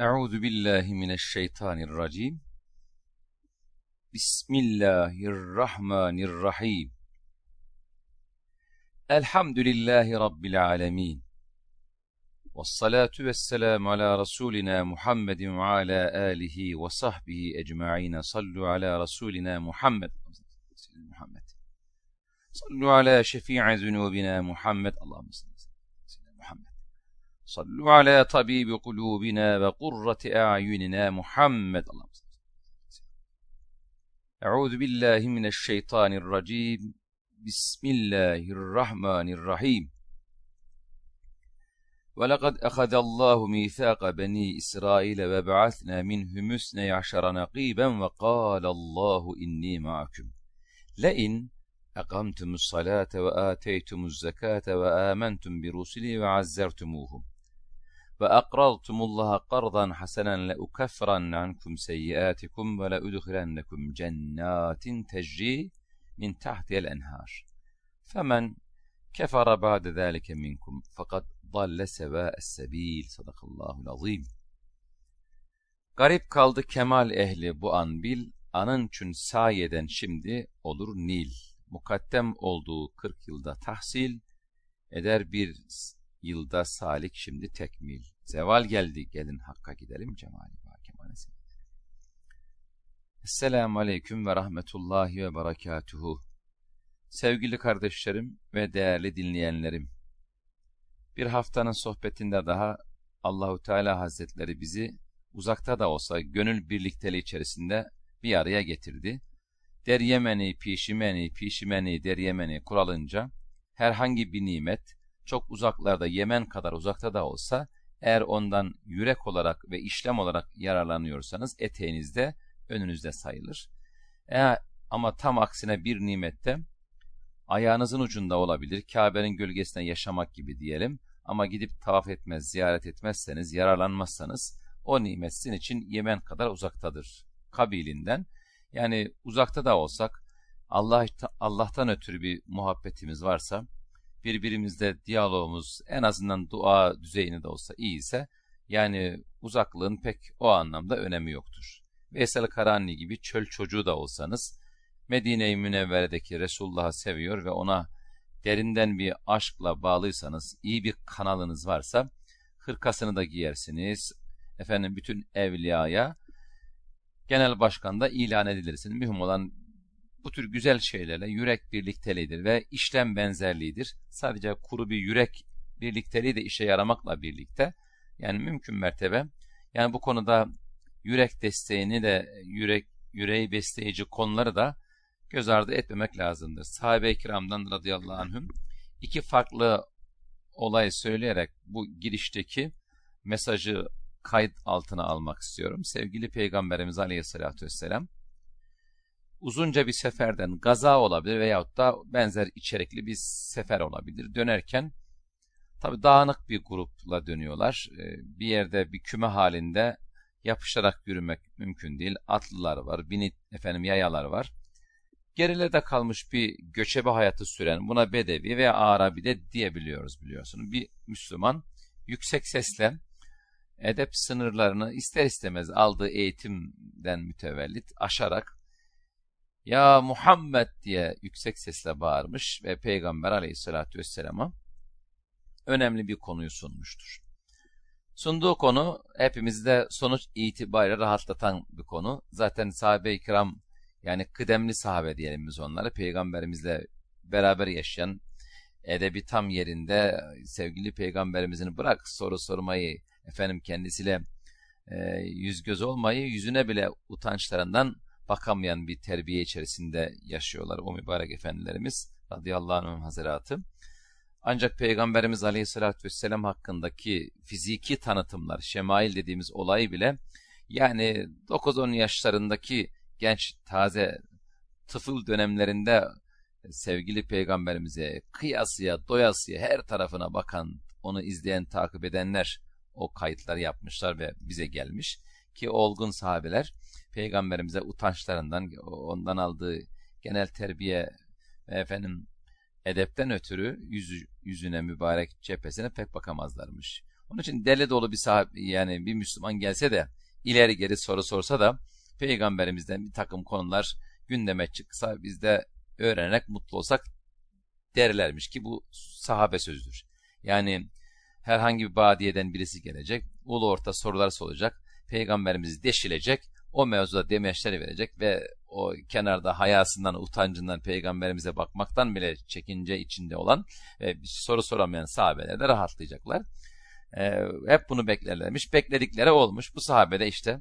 Euzu billahi mineşşeytanirracim. Bismillahirrahmanirrahim. Elhamdülillahi rabbil alamin. Ves salatu vesselam ala rasulina Muhammedin ve ala alihi ve sahbihi ecmaîn. Sallu ala rasulina Muhammed. Muhammed. Sallu ala şefii zunubina Muhammed. Allahümme صلوا على طبيب قلوبنا وقرة أعيننا محمد. أعوذ بالله من الشيطان الرجيم. بسم الله الرحمن الرحيم. ولقد أخذ الله ميثاق بني إسرائيل وبعثنا منهم اثني عشر نقيبا وقال الله إني معكم. لئن أقمتم الصلاة وآتيتم الزكاة وآمنتم برسلي وعزرتموهم. ve akrartumullaha kardan hasenen le ukeffran ankum seyyiatikum ve le udhilennekum cennatin tecri min tahtiyel enhar. Femen kefara ba'de zâlike minkum fakat dalle sevâ'es sebil sadakallahul azim. Garip kaldı kemal ehli bu an bil, anın çün sayeden şimdi olur nil. Mukaddem olduğu kırk yılda tahsil, eder bir yılda salik şimdi tekmil. Zeval geldi gelin Hakk'a gidelim cemali bakemane Esselamu Aleyküm ve Rahmetullahi ve Berekatuhu. Sevgili kardeşlerim ve değerli dinleyenlerim. Bir haftanın sohbetinde daha Allahu Teala Hazretleri bizi uzakta da olsa gönül birlikteliği içerisinde bir araya getirdi. Deryemeni, pişimeni, pişimeni, deryemeni kuralınca herhangi bir nimet, çok uzaklarda Yemen kadar uzakta da olsa eğer ondan yürek olarak ve işlem olarak yararlanıyorsanız eteğinizde önünüzde sayılır. Eğer, ama tam aksine bir nimette ayağınızın ucunda olabilir. Kabe'nin gölgesinde yaşamak gibi diyelim. Ama gidip tavaf etmez, ziyaret etmezseniz, yararlanmazsanız o nimet sizin için Yemen kadar uzaktadır. Kabilinden. Yani uzakta da olsak Allah Allah'tan ötürü bir muhabbetimiz varsa birbirimizle diyalogumuz en azından dua düzeyinde de olsa iyi ise yani uzaklığın pek o anlamda önemi yoktur. Veysel Karani gibi çöl çocuğu da olsanız Medine-i Münevvere'deki Resulullah'ı seviyor ve ona derinden bir aşkla bağlıysanız, iyi bir kanalınız varsa hırkasını da giyersiniz. Efendim bütün evliyaya genel başkan da ilan edilirsiniz. Mühim olan bu tür güzel şeylerle yürek birlikteliğidir ve işlem benzerliğidir. Sadece kuru bir yürek birlikteliği de işe yaramakla birlikte yani mümkün mertebe yani bu konuda yürek desteğini de yürek yüreği besleyici konuları da göz ardı etmemek lazımdır. Sahabe-i kiramdan radıyallahu anhüm iki farklı olay söyleyerek bu girişteki mesajı kayıt altına almak istiyorum. Sevgili Peygamberimiz Aleyhisselatü Vesselam uzunca bir seferden gaza olabilir veyahut da benzer içerikli bir sefer olabilir. Dönerken tabi dağınık bir grupla dönüyorlar. Ee, bir yerde bir küme halinde yapışarak yürümek mümkün değil. Atlılar var, binit efendim yayalar var. Gerilerde kalmış bir göçebe hayatı süren buna Bedevi veya Arabi de diyebiliyoruz biliyorsunuz. Bir Müslüman yüksek sesle edep sınırlarını ister istemez aldığı eğitimden mütevellit aşarak ya Muhammed diye yüksek sesle bağırmış ve Peygamber aleyhissalatü vesselama önemli bir konuyu sunmuştur. Sunduğu konu hepimizde sonuç itibariyle rahatlatan bir konu. Zaten sahabe-i kiram yani kıdemli sahabe diyelim biz onları peygamberimizle beraber yaşayan edebi tam yerinde sevgili peygamberimizin bırak soru sormayı efendim kendisiyle e, yüz göz olmayı yüzüne bile utançlarından bakamayan bir terbiye içerisinde yaşıyorlar o mübarek efendilerimiz radıyallahu anh hazaratı. Ancak Peygamberimiz aleyhissalatü vesselam hakkındaki fiziki tanıtımlar, şemail dediğimiz olay bile yani 9-10 yaşlarındaki genç taze tıfıl dönemlerinde sevgili peygamberimize kıyasıya doyasıya her tarafına bakan onu izleyen takip edenler o kayıtları yapmışlar ve bize gelmiş ki olgun sahabeler peygamberimize utançlarından, ondan aldığı genel terbiye ve efendim edepten ötürü yüzü, yüzüne mübarek cephesine pek bakamazlarmış. Onun için deli dolu bir sahabe yani bir Müslüman gelse de ileri geri soru sorsa da peygamberimizden bir takım konular gündeme çıksa biz de öğrenerek mutlu olsak derlermiş ki bu sahabe sözüdür. Yani herhangi bir badiyeden birisi gelecek, ulu orta sorular soracak, peygamberimizi deşilecek, o mevzuda demeçleri verecek ve o kenarda hayasından, utancından peygamberimize bakmaktan bile çekince içinde olan e, bir soru soramayan sahabeler de rahatlayacaklar. E, hep bunu beklerlermiş. Bekledikleri olmuş. Bu sahabede işte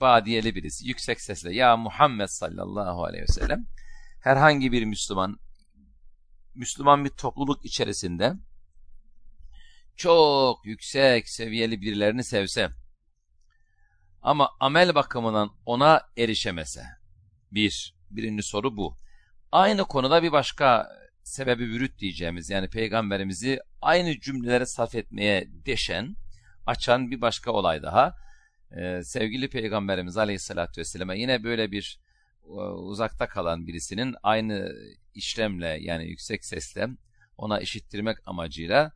badiyeli birisi yüksek sesle ya Muhammed sallallahu aleyhi ve sellem herhangi bir Müslüman Müslüman bir topluluk içerisinde çok yüksek seviyeli birilerini sevse ama amel bakımından ona erişemese. Bir, birinci soru bu. Aynı konuda bir başka sebebi vürüt diyeceğimiz yani peygamberimizi aynı cümlelere sarf etmeye deşen, açan bir başka olay daha. Ee, sevgili peygamberimiz aleyhissalatü vesselam'a yine böyle bir e, uzakta kalan birisinin aynı işlemle yani yüksek sesle ona işittirmek amacıyla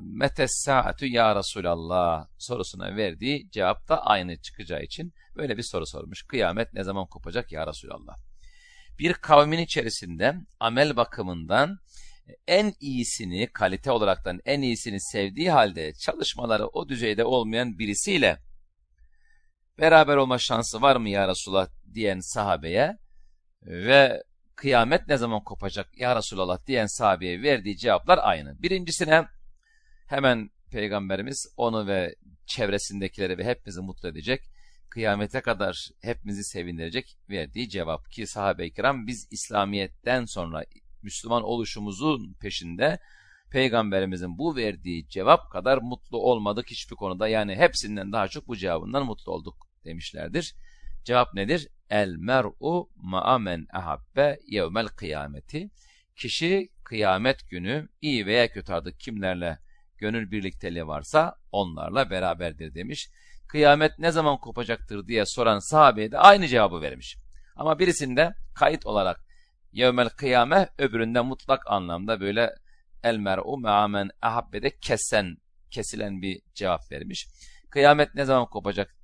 metes saatü ya Resulallah sorusuna verdiği cevap da aynı çıkacağı için böyle bir soru sormuş. Kıyamet ne zaman kopacak ya Resulallah? Bir kavmin içerisinde amel bakımından en iyisini, kalite olaraktan en iyisini sevdiği halde çalışmaları o düzeyde olmayan birisiyle beraber olma şansı var mı ya Resulallah diyen sahabeye ve kıyamet ne zaman kopacak ya Resulallah diyen sahabeye verdiği cevaplar aynı. Birincisine Hemen Peygamberimiz onu ve çevresindekileri ve hepimizi mutlu edecek, kıyamete kadar hepimizi sevindirecek verdiği cevap ki sahabe-i kiram biz İslamiyet'ten sonra Müslüman oluşumuzun peşinde Peygamberimizin bu verdiği cevap kadar mutlu olmadık hiçbir konuda yani hepsinden daha çok bu cevabından mutlu olduk demişlerdir. Cevap nedir? El mer'u ma'amen ahabbe yevmel kıyameti. Kişi kıyamet günü iyi veya kötü artık kimlerle gönül birlikteliği varsa onlarla beraberdir demiş. Kıyamet ne zaman kopacaktır diye soran sahabeye de aynı cevabı vermiş. Ama birisinde kayıt olarak yevmel kıyame öbüründe mutlak anlamda böyle el mer'u me'amen ahabbede kesen, kesilen bir cevap vermiş. Kıyamet ne zaman kopacak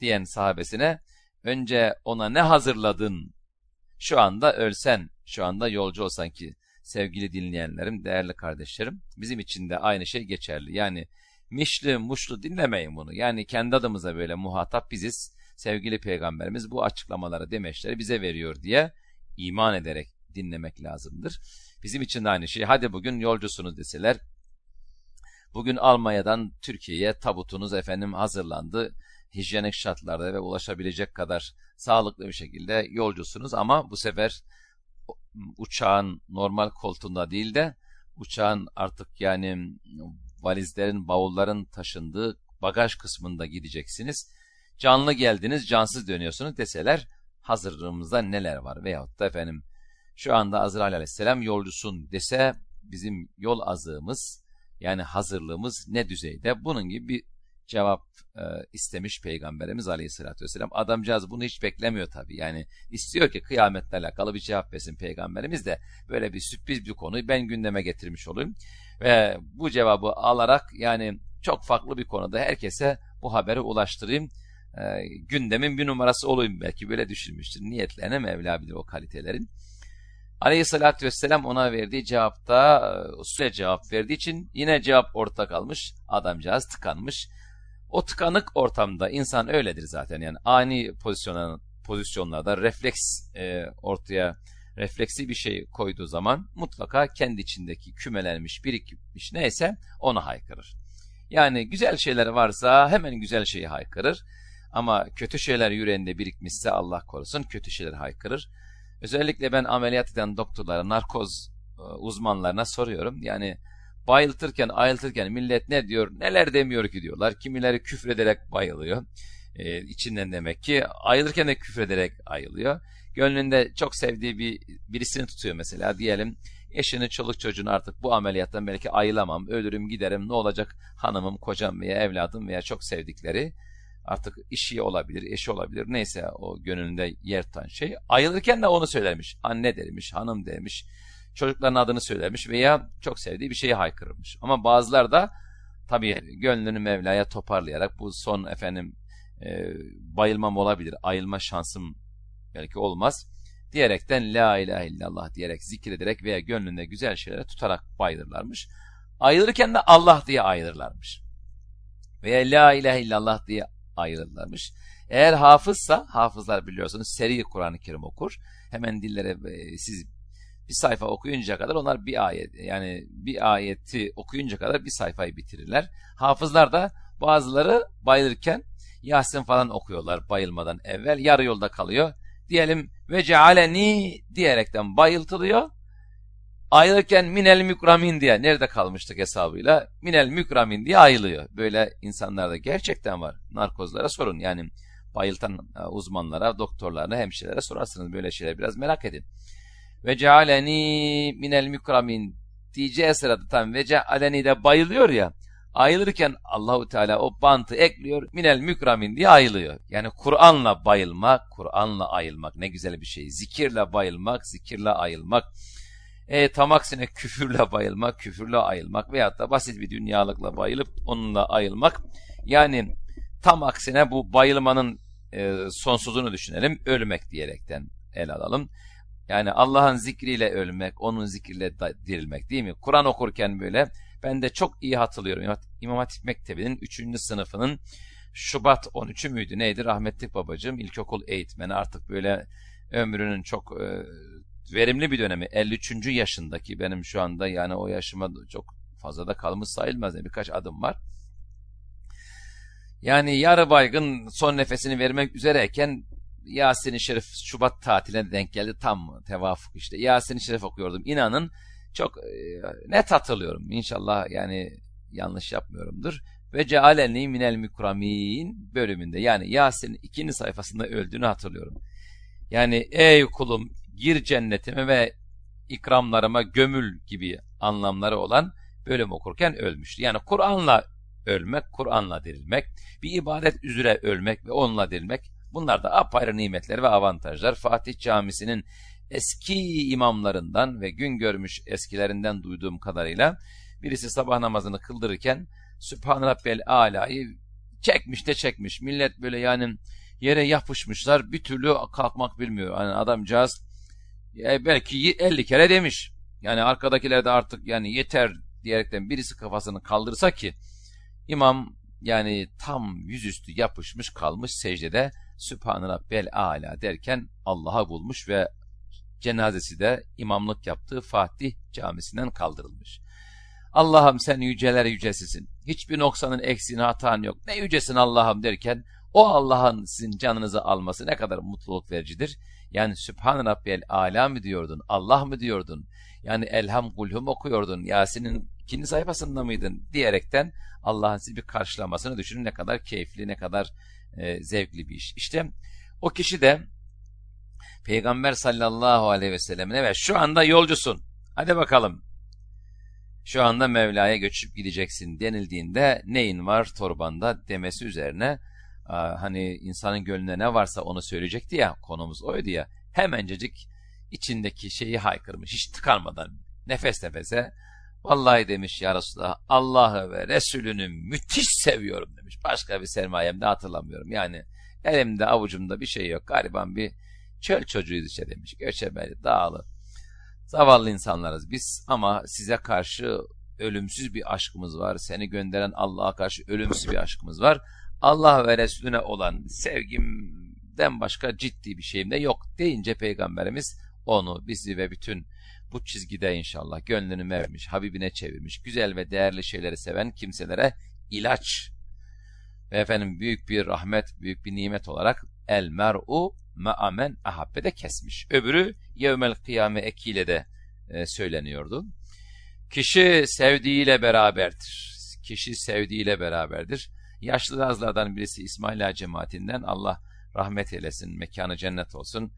diyen sahabesine önce ona ne hazırladın şu anda ölsen, şu anda yolcu olsan ki sevgili dinleyenlerim, değerli kardeşlerim. Bizim için de aynı şey geçerli. Yani mişli muşlu dinlemeyin bunu. Yani kendi adımıza böyle muhatap biziz. Sevgili peygamberimiz bu açıklamaları, demeçleri bize veriyor diye iman ederek dinlemek lazımdır. Bizim için de aynı şey. Hadi bugün yolcusunuz deseler, bugün Almanya'dan Türkiye'ye tabutunuz efendim hazırlandı. Hijyenik şartlarda ve ulaşabilecek kadar sağlıklı bir şekilde yolcusunuz ama bu sefer uçağın normal koltuğunda değil de uçağın artık yani valizlerin, bavulların taşındığı bagaj kısmında gideceksiniz. Canlı geldiniz, cansız dönüyorsunuz deseler hazırlığımızda neler var? Veyahut da efendim şu anda Azrail aleyhisselam yolcusun dese bizim yol azığımız yani hazırlığımız ne düzeyde? Bunun gibi bir cevap e, istemiş Peygamberimiz Aleyhisselatü Vesselam. Adamcağız bunu hiç beklemiyor tabii. Yani istiyor ki kıyametle alakalı bir cevap versin Peygamberimiz de böyle bir sürpriz bir konuyu ben gündeme getirmiş olayım. Ve bu cevabı alarak yani çok farklı bir konuda herkese bu haberi ulaştırayım. E, gündemin bir numarası olayım belki böyle düşünmüştür. Niyetlerine Mevla bilir o kalitelerin. Aleyhissalatü vesselam ona verdiği cevapta e, usulü cevap verdiği için yine cevap orta kalmış. Adamcağız tıkanmış. O tıkanık ortamda insan öyledir zaten yani ani pozisyona, pozisyonlarda refleks e, ortaya refleksi bir şey koyduğu zaman mutlaka kendi içindeki kümelenmiş, birikmiş neyse onu haykırır. Yani güzel şeyler varsa hemen güzel şeyi haykırır. Ama kötü şeyler yüreğinde birikmişse Allah korusun kötü şeyler haykırır. Özellikle ben ameliyat eden doktorlara, narkoz e, uzmanlarına soruyorum. Yani bayıltırken, ayıltırken millet ne diyor, neler demiyor ki diyorlar. Kimileri küfrederek bayılıyor. Ee, içinden demek ki ayılırken de küfrederek ayılıyor. Gönlünde çok sevdiği bir birisini tutuyor mesela diyelim. Eşini, çoluk çocuğunu artık bu ameliyattan belki ayılamam, ölürüm giderim ne olacak hanımım, kocam veya evladım veya çok sevdikleri artık işi olabilir, eşi olabilir neyse o gönlünde yer tutan şey. Ayılırken de onu söylemiş. Anne dermiş, hanım dermiş, çocukların adını söylemiş veya çok sevdiği bir şeyi haykırmış. Ama bazılar da tabii gönlünü Mevla'ya toparlayarak bu son efendim e, bayılmam olabilir, ayılma şansım belki olmaz diyerekten la ilahe illallah diyerek zikrederek veya gönlünde güzel şeylere tutarak bayılırlarmış. Ayrılırken de Allah diye ayrılırlarmış. Veya la ilahe illallah diye ayrılırlarmış. Eğer hafızsa, hafızlar biliyorsunuz seri Kur'an-ı Kerim okur. Hemen dillere e, siz bir sayfa okuyunca kadar onlar bir ayet yani bir ayeti okuyunca kadar bir sayfayı bitirirler. Hafızlar da bazıları bayılırken Yasin falan okuyorlar bayılmadan evvel. Yarı yolda kalıyor. Diyelim ve cealeni diyerekten bayıltılıyor. Ayrılırken minel mükramin diye nerede kalmıştık hesabıyla minel mükramin diye ayrılıyor. Böyle insanlarda gerçekten var. Narkozlara sorun yani bayıltan e, uzmanlara, doktorlara, hemşirelere sorarsınız böyle şeyler biraz merak edin. Ve cealeni minel mükramin diyeceği sırada tam ve cealeni de bayılıyor ya ayılırken Allahu Teala o bantı ekliyor minel mükramin diye ayılıyor. Yani Kur'an'la bayılmak, Kur'an'la ayılmak ne güzel bir şey. Zikirle bayılmak, zikirle ayılmak. E, tam aksine küfürle bayılmak, küfürle ayılmak veyahut da basit bir dünyalıkla bayılıp onunla ayılmak. Yani tam aksine bu bayılmanın e, sonsuzunu düşünelim, ölmek diyerekten el alalım. Yani Allah'ın zikriyle ölmek, onun zikriyle dirilmek değil mi? Kur'an okurken böyle ben de çok iyi hatırlıyorum. İmam Hatip Mektebi'nin 3. sınıfının Şubat 13'ü müydü neydi? Rahmetli babacığım ilkokul eğitmeni artık böyle ömrünün çok e, verimli bir dönemi. 53. yaşındaki benim şu anda yani o yaşıma çok fazla da kalmış sayılmaz. Yani birkaç adım var. Yani yarı baygın son nefesini vermek üzereyken Yasin-i Şerif Şubat tatiline denk geldi. Tam tevafuk işte. Yasin-i Şerif okuyordum. İnanın çok e, net hatırlıyorum. İnşallah yani yanlış yapmıyorumdur. Ve cealeni minel mükramin bölümünde yani Yasin'in ikinci sayfasında öldüğünü hatırlıyorum. Yani ey kulum gir cennetime ve ikramlarıma gömül gibi anlamları olan bölüm okurken ölmüştü. Yani Kur'an'la ölmek, Kur'an'la dirilmek, bir ibadet üzere ölmek ve onunla dirilmek bunlar da apayrı nimetler ve avantajlar. Fatih Camisi'nin eski imamlarından ve gün görmüş eskilerinden duyduğum kadarıyla birisi sabah namazını kıldırırken Sübhan Rabbel Ala'yı çekmiş de çekmiş. Millet böyle yani yere yapışmışlar bir türlü kalkmak bilmiyor. Yani adamcağız e, belki 50 kere demiş. Yani arkadakiler de artık yani yeter diyerekten birisi kafasını kaldırsa ki imam yani tam yüzüstü yapışmış kalmış secdede Sübhan Rabbel Ala derken Allah'a bulmuş ve cenazesi de imamlık yaptığı Fatih camisinden kaldırılmış. Allah'ım sen yüceler yücesisin. Hiçbir noksanın eksiğini hatan yok. Ne yücesin Allah'ım derken o Allah'ın sizin canınızı alması ne kadar mutluluk vericidir. Yani Sübhan Rabbiyel Ala mı diyordun, Allah mı diyordun, yani Elham Kulhum okuyordun, Yasin'in ikinci sayfasında mıydın diyerekten Allah'ın sizi bir karşılamasını düşünün ne kadar keyifli, ne kadar e, zevkli bir iş. İşte o kişi de Peygamber sallallahu aleyhi ve sellem'in evet şu anda yolcusun. Hadi bakalım. Şu anda Mevla'ya göçüp gideceksin denildiğinde neyin var torbanda demesi üzerine hani insanın gönlünde ne varsa onu söyleyecekti ya konumuz oydu ya hemencecik içindeki şeyi haykırmış hiç tıkanmadan nefes nefese vallahi demiş ya Resulallah Allah'ı ve Resulünü müthiş seviyorum demiş başka bir sermayemde hatırlamıyorum yani elimde avucumda bir şey yok gariban bir Çöl çocuğuyuz işte demiş. Göçebeli, dağlı. Zavallı insanlarız biz ama size karşı ölümsüz bir aşkımız var. Seni gönderen Allah'a karşı ölümsüz bir aşkımız var. Allah ve Resulüne olan sevgimden başka ciddi bir şeyim de yok deyince Peygamberimiz onu, bizi ve bütün bu çizgide inşallah gönlünü vermiş, Habibine çevirmiş, güzel ve değerli şeyleri seven kimselere ilaç ve efendim büyük bir rahmet, büyük bir nimet olarak el mer'u ma'amen ahabbe de kesmiş. Öbürü yevmel kıyame ekiyle de e, söyleniyordu. Kişi sevdiğiyle beraberdir. Kişi sevdiğiyle beraberdir. Yaşlı azlardan birisi İsmaila cemaatinden Allah rahmet eylesin, mekanı cennet olsun.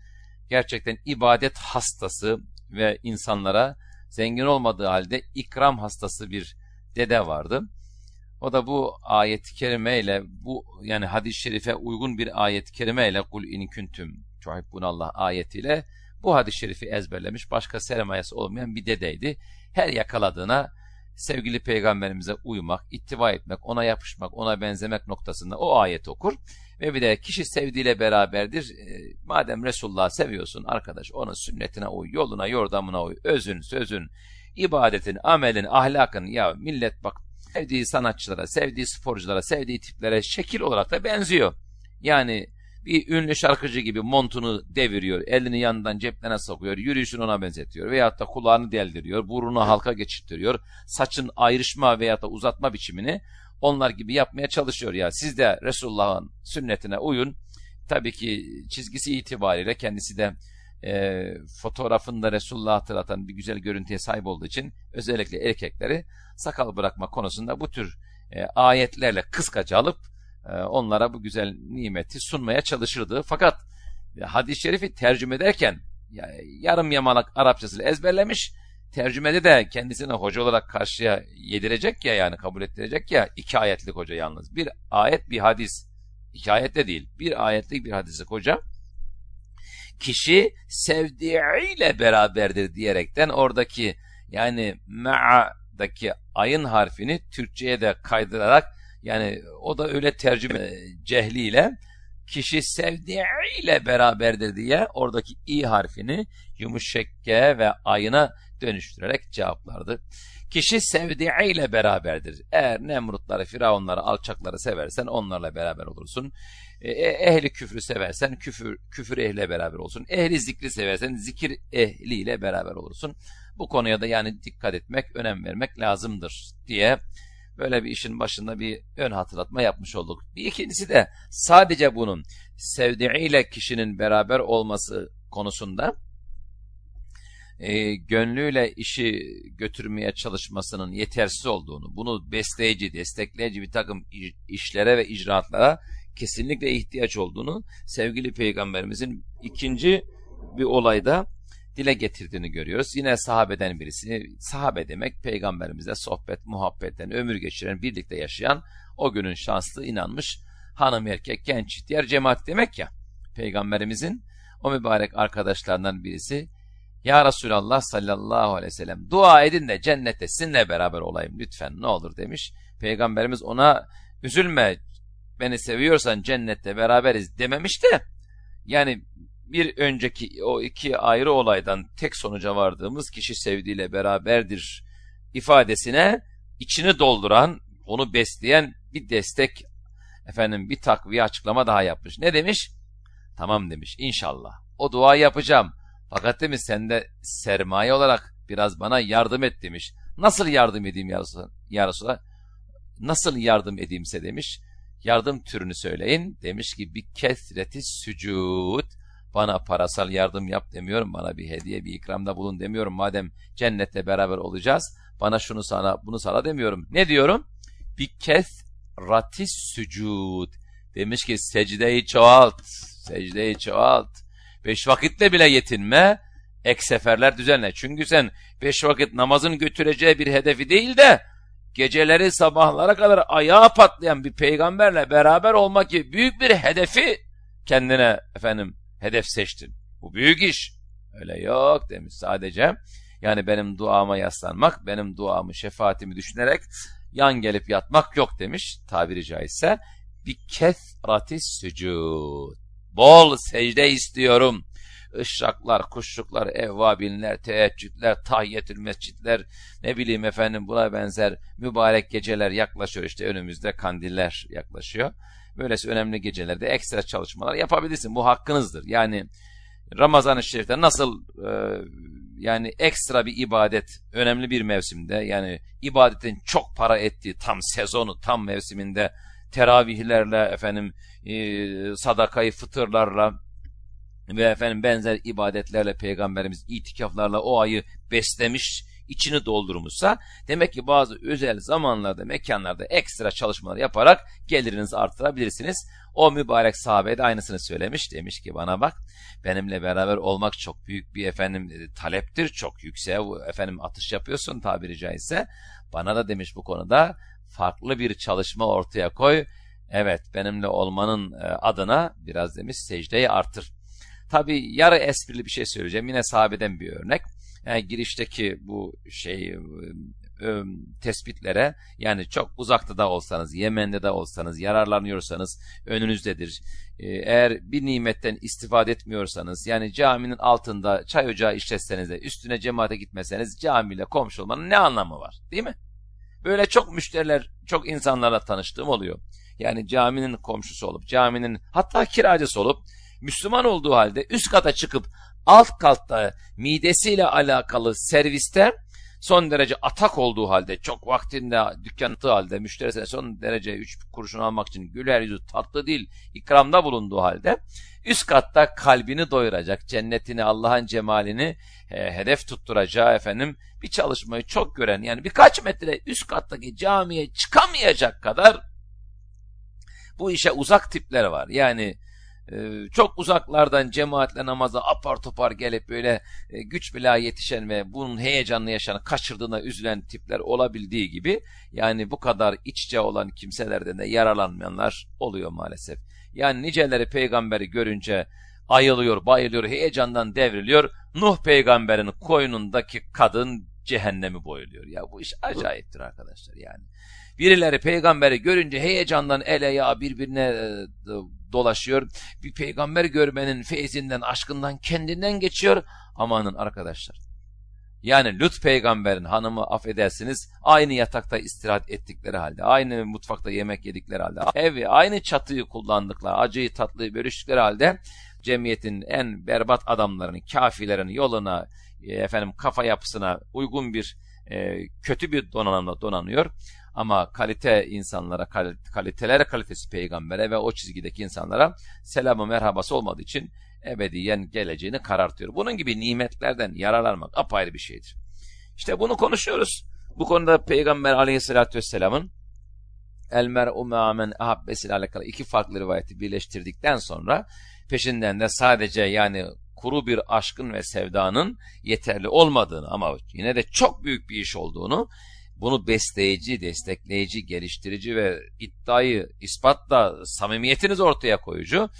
Gerçekten ibadet hastası ve insanlara zengin olmadığı halde ikram hastası bir dede vardı. O da bu ayet-i kerime ile bu yani hadis-i şerife uygun bir ayet-i kerime ile kul in kuntum tuhibbunallah ayetiyle bu hadis-i şerifi ezberlemiş. Başka sermayesi olmayan bir dedeydi. Her yakaladığına sevgili peygamberimize uymak, ittiba etmek, ona yapışmak, ona benzemek noktasında o ayet okur. Ve bir de kişi sevdiğiyle beraberdir. E, madem Resulullah'ı seviyorsun arkadaş onun sünnetine uy, yoluna, yordamına uy, özün, sözün, ibadetin, amelin, ahlakın. Ya millet bak sevdiği sanatçılara, sevdiği sporculara, sevdiği tiplere şekil olarak da benziyor. Yani bir ünlü şarkıcı gibi montunu deviriyor, elini yanından ceplerine sokuyor, yürüyüşünü ona benzetiyor veyahut da kulağını deldiriyor, burnunu halka geçirtiyor, saçın ayrışma veyahut da uzatma biçimini onlar gibi yapmaya çalışıyor ya. Siz de Resulullah'ın sünnetine uyun. Tabii ki çizgisi itibariyle kendisi de e, fotoğrafında Resulullah'ı hatırlatan bir güzel görüntüye sahip olduğu için özellikle erkekleri sakal bırakma konusunda bu tür e, ayetlerle kıskaca alıp e, onlara bu güzel nimeti sunmaya çalışırdı. Fakat e, hadis-i şerifi tercüme ederken ya, yarım yamalak Arapçasını ezberlemiş, tercümede de kendisine hoca olarak karşıya yedirecek ya yani kabul ettirecek ya iki ayetlik hoca yalnız. Bir ayet bir hadis. İki ayet de değil. Bir ayetlik bir hadislik hoca. Kişi sevdiğiyle beraberdir diyerekten oradaki yani ma'daki ayın harfini Türkçe'ye de kaydırarak yani o da öyle tercüme cehliyle kişi sevdiğiyle beraberdir diye oradaki i harfini yumuşakke ve ayına dönüştürerek cevaplardı. Kişi sevdiğiyle beraberdir. Eğer Nemrutları, Firavunları, alçakları seversen onlarla beraber olursun. E, e, ehli küfrü seversen küfür, küfür ehliyle beraber olursun. Ehli zikri seversen zikir ehliyle beraber olursun. Bu konuya da yani dikkat etmek, önem vermek lazımdır diye böyle bir işin başında bir ön hatırlatma yapmış olduk. Bir ikincisi de sadece bunun sevdiğiyle kişinin beraber olması konusunda e, gönlüyle işi götürmeye çalışmasının yetersiz olduğunu, bunu besleyici, destekleyici bir takım işlere ve icraatlara kesinlikle ihtiyaç olduğunu sevgili peygamberimizin ikinci bir olayda dile getirdiğini görüyoruz. Yine sahabeden birisi, sahabe demek peygamberimizle sohbet, muhabbetten ömür geçiren, birlikte yaşayan, o günün şanslı, inanmış hanım erkek, genç, ihtiyar cemaat demek ya. Peygamberimizin o mübarek arkadaşlarından birisi ya Resulallah sallallahu aleyhi ve sellem dua edin de cennette sizinle beraber olayım lütfen ne olur demiş. Peygamberimiz ona üzülme beni seviyorsan cennette beraberiz dememiş de yani bir önceki o iki ayrı olaydan tek sonuca vardığımız kişi sevdiğiyle beraberdir ifadesine içini dolduran, onu besleyen bir destek, efendim bir takviye açıklama daha yapmış. Ne demiş? Tamam demiş inşallah. O duayı yapacağım. Fakat demiş sen de sermaye olarak biraz bana yardım et demiş. Nasıl yardım edeyim ya Resulallah? Ya Resulallah? Nasıl yardım edeyimse demiş. Yardım türünü söyleyin. Demiş ki bir kesreti sücud. Bana parasal yardım yap demiyorum. Bana bir hediye, bir ikramda bulun demiyorum. Madem cennette beraber olacağız. Bana şunu sana, bunu sana demiyorum. Ne diyorum? Bir kesrati sücud. Demiş ki secdeyi çoğalt. Secdeyi çoğalt. Beş vakitle bile yetinme, ek seferler düzenle. Çünkü sen beş vakit namazın götüreceği bir hedefi değil de geceleri sabahlara kadar ayağa patlayan bir peygamberle beraber olmak gibi büyük bir hedefi kendine efendim hedef seçtin. Bu büyük iş. Öyle yok demiş sadece. Yani benim duama yaslanmak, benim duamı, şefaatimi düşünerek yan gelip yatmak yok demiş tabiri caizse. Bir kethrati sücud. Bol secde istiyorum. Işraklar, kuşluklar, evvabinler, teheccüdler, tahiyyetül mescitler, ne bileyim efendim buna benzer mübarek geceler yaklaşıyor. işte önümüzde kandiller yaklaşıyor. Böylesi önemli gecelerde ekstra çalışmalar yapabilirsin. Bu hakkınızdır. Yani Ramazan-ı Şerif'te nasıl e, yani ekstra bir ibadet önemli bir mevsimde yani ibadetin çok para ettiği tam sezonu tam mevsiminde teravihlerle efendim e, sadakayı fıtırlarla ve efendim benzer ibadetlerle peygamberimiz itikaflarla o ayı beslemiş içini doldurmuşsa demek ki bazı özel zamanlarda mekanlarda ekstra çalışmalar yaparak gelirinizi artırabilirsiniz. O mübarek sahabe de aynısını söylemiş demiş ki bana bak benimle beraber olmak çok büyük bir efendim e, taleptir çok yükseğe efendim atış yapıyorsun tabiri caizse bana da demiş bu konuda farklı bir çalışma ortaya koy. Evet benimle olmanın e, adına biraz demiş secdeyi artır. Tabi yarı esprili bir şey söyleyeceğim. Yine sahabeden bir örnek. Yani girişteki bu şey e, tespitlere yani çok uzakta da olsanız, Yemen'de de olsanız, yararlanıyorsanız önünüzdedir. E, eğer bir nimetten istifade etmiyorsanız yani caminin altında çay ocağı işletseniz de üstüne cemaate gitmeseniz camiyle komşu olmanın ne anlamı var değil mi? Böyle çok müşteriler, çok insanlarla tanıştığım oluyor. Yani caminin komşusu olup, caminin hatta kiracısı olup, Müslüman olduğu halde üst kata çıkıp alt katta midesiyle alakalı serviste son derece atak olduğu halde, çok vaktinde dükkanı halde, müşterisine son derece üç kuruşunu almak için güler yüzü tatlı değil, ikramda bulunduğu halde, üst katta kalbini doyuracak, cennetini, Allah'ın cemalini e, hedef tutturacağı efendim bir çalışmayı çok gören, yani birkaç metre üst kattaki camiye çıkamayacak kadar bu işe uzak tipler var. Yani ee, çok uzaklardan cemaatle namaza apar topar gelip böyle e, güç bila yetişen ve bunun heyecanlı yaşanı kaçırdığına üzülen tipler olabildiği gibi yani bu kadar iççe olan kimselerden de yaralanmayanlar oluyor maalesef. Yani niceleri peygamberi görünce ayılıyor, bayılıyor, heyecandan devriliyor. Nuh peygamberin koynundaki kadın cehennemi boyuluyor. Ya bu iş acayiptir arkadaşlar yani. Birileri peygamberi görünce heyecandan ele ya birbirine e, dolaşıyor. Bir peygamber görmenin feyzinden, aşkından kendinden geçiyor. Amanın arkadaşlar. Yani Lut peygamberin hanımı affedersiniz aynı yatakta istirahat ettikleri halde, aynı mutfakta yemek yedikleri halde, evi aynı çatıyı kullandıkları, acıyı tatlıyı bölüştükleri halde cemiyetin en berbat adamlarının, kafilerin yoluna, e, efendim kafa yapısına uygun bir e, kötü bir donanımla donanıyor. Ama kalite insanlara, kalitelere kalitesi peygambere ve o çizgideki insanlara selamı merhabası olmadığı için ebediyen geleceğini karartıyor. Bunun gibi nimetlerden yararlanmak apayrı bir şeydir. İşte bunu konuşuyoruz. Bu konuda Peygamber aleyhissalatü vesselamın El mer'u me'amen ahabbesiyle alakalı iki farklı rivayeti birleştirdikten sonra peşinden de sadece yani kuru bir aşkın ve sevdanın yeterli olmadığını ama yine de çok büyük bir iş olduğunu bunu besleyici, destekleyici, geliştirici ve iddiayı ispatla samimiyetiniz ortaya koyucu.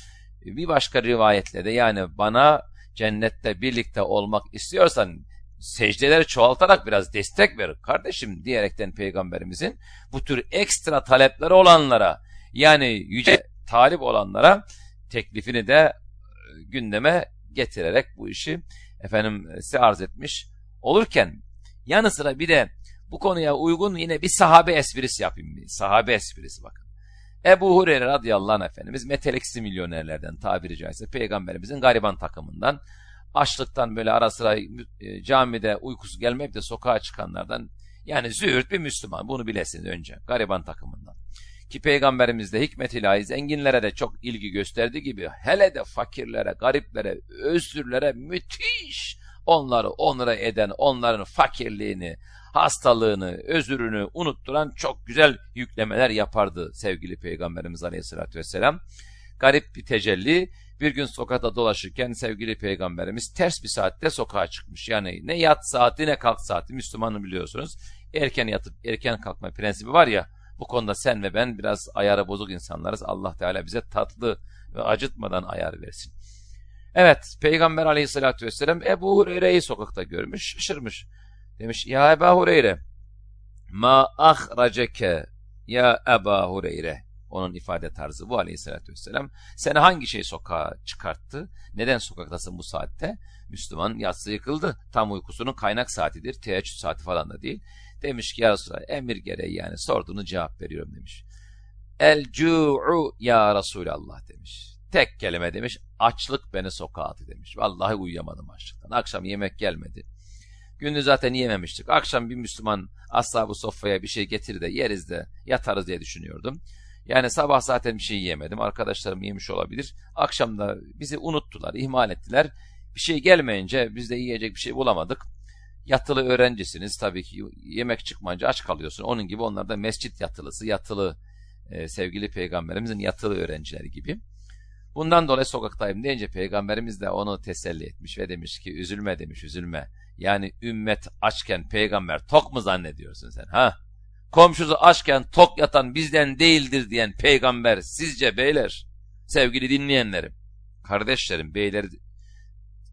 Bir başka rivayetle de yani bana cennette birlikte olmak istiyorsan secdeleri çoğaltarak biraz destek ver kardeşim diyerekten peygamberimizin bu tür ekstra talepleri olanlara yani yüce talip olanlara teklifini de e, gündeme getirerek bu işi efendim size arz etmiş olurken yanı sıra bir de bu konuya uygun yine bir sahabe esprisi yapayım. Bir sahabe esprisi bakın. Ebu Hureyre radıyallahu anh efendimiz meteleksi milyonerlerden tabiri caizse peygamberimizin gariban takımından açlıktan böyle ara sıra e, camide uykusu gelmeyip de sokağa çıkanlardan yani züğürt bir Müslüman bunu bilesiniz önce gariban takımından. Ki peygamberimiz de hikmet ilahi zenginlere de çok ilgi gösterdiği gibi hele de fakirlere, gariplere, özürlere müthiş onları onura eden, onların fakirliğini, hastalığını, özürünü unutturan çok güzel yüklemeler yapardı sevgili Peygamberimiz Aleyhisselatü Vesselam. Garip bir tecelli, bir gün sokakta dolaşırken sevgili Peygamberimiz ters bir saatte sokağa çıkmış. Yani ne yat saati ne kalk saati Müslümanı biliyorsunuz. Erken yatıp erken kalkma prensibi var ya, bu konuda sen ve ben biraz ayarı bozuk insanlarız. Allah Teala bize tatlı ve acıtmadan ayar versin. Evet, Peygamber aleyhissalatü vesselam Ebu Hureyre'yi sokakta görmüş, şaşırmış. Demiş ya Eba Hureyre ma ahraceke ya Eba Hureyre onun ifade tarzı bu aleyhissalatü vesselam. Seni hangi şey sokağa çıkarttı? Neden sokaktasın bu saatte? Müslüman yatsı yıkıldı. Tam uykusunun kaynak saatidir. Teheccüd saati falan da değil. Demiş ki ya Resulallah emir gereği yani sorduğunu cevap veriyorum demiş. El cu'u ya Resulallah demiş. Tek kelime demiş. Açlık beni sokağa attı demiş. Vallahi uyuyamadım açlıktan. Akşam yemek gelmedi. Gündüz zaten yememiştik. Akşam bir Müslüman asla bu sofraya bir şey getir de yeriz de yatarız diye düşünüyordum. Yani sabah zaten bir şey yemedim. Arkadaşlarım yemiş olabilir. Akşam da bizi unuttular, ihmal ettiler. Bir şey gelmeyince biz de yiyecek bir şey bulamadık. Yatılı öğrencisiniz tabii ki yemek çıkmayınca aç kalıyorsun. Onun gibi onlar da mescit yatılısı, yatılı e, sevgili peygamberimizin yatılı öğrencileri gibi. Bundan dolayı sokaktayım deyince peygamberimiz de onu teselli etmiş ve demiş ki üzülme demiş üzülme. Yani ümmet açken peygamber tok mu zannediyorsun sen ha? Komşusu açken tok yatan bizden değildir diyen peygamber sizce beyler, sevgili dinleyenlerim, kardeşlerim, beyler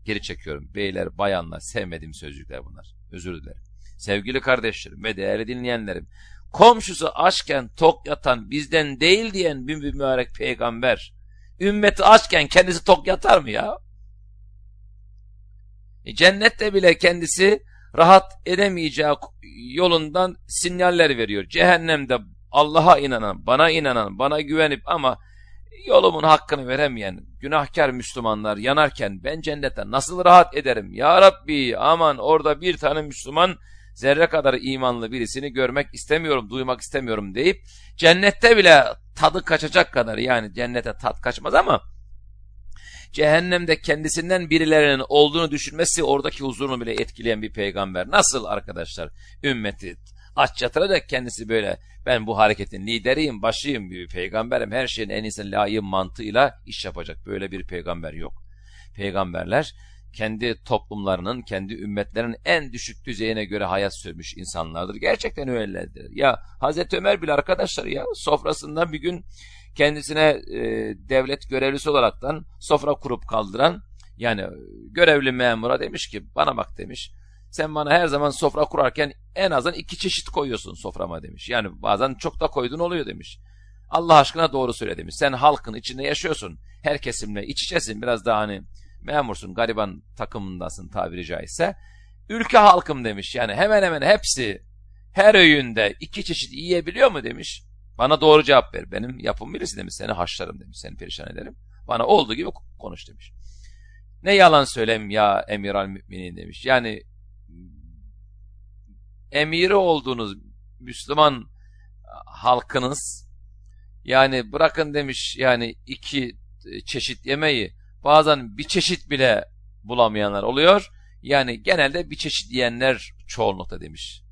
geri çekiyorum. Beyler, bayanlar sevmediğim sözcükler bunlar. Özür dilerim. Sevgili kardeşlerim ve değerli dinleyenlerim, komşusu açken tok yatan bizden değil diyen bir mübarek peygamber, ümmeti açken kendisi tok yatar mı ya? E, cennette bile kendisi rahat edemeyeceği yolundan sinyaller veriyor. Cehennemde Allah'a inanan, bana inanan, bana güvenip ama yolumun hakkını veremeyen günahkar Müslümanlar yanarken ben cennete nasıl rahat ederim? Ya Rabbi aman orada bir tane Müslüman zerre kadar imanlı birisini görmek istemiyorum, duymak istemiyorum deyip cennette bile tadı kaçacak kadar yani cennete tat kaçmaz ama cehennemde kendisinden birilerinin olduğunu düşünmesi oradaki huzurunu bile etkileyen bir peygamber. Nasıl arkadaşlar ümmeti aç yatıracak kendisi böyle ben bu hareketin lideriyim, başıyım bir peygamberim, her şeyin en iyisini layığım mantığıyla iş yapacak böyle bir peygamber yok. Peygamberler kendi toplumlarının, kendi ümmetlerinin en düşük düzeyine göre hayat sürmüş insanlardır. Gerçekten öyledir. Ya Hazreti Ömer bile arkadaşlar ya sofrasından bir gün kendisine e, devlet görevlisi olaraktan sofra kurup kaldıran yani görevli memura demiş ki bana bak demiş sen bana her zaman sofra kurarken en azından iki çeşit koyuyorsun soframa demiş. Yani bazen çok da koydun oluyor demiş. Allah aşkına doğru söyle demiş. Sen halkın içinde yaşıyorsun. Her kesimle iç içesin. Biraz daha hani memursun, gariban takımındasın tabiri caizse. Ülke halkım demiş. Yani hemen hemen hepsi her öğünde iki çeşit yiyebiliyor mu demiş. Bana doğru cevap ver. Benim yapım birisi demiş. Seni haşlarım demiş. Seni perişan ederim. Bana olduğu gibi konuş demiş. Ne yalan söyleyeyim ya emir al müminin demiş. Yani emiri olduğunuz Müslüman halkınız yani bırakın demiş yani iki çeşit yemeği bazen bir çeşit bile bulamayanlar oluyor. Yani genelde bir çeşit yiyenler çoğunlukta demiş.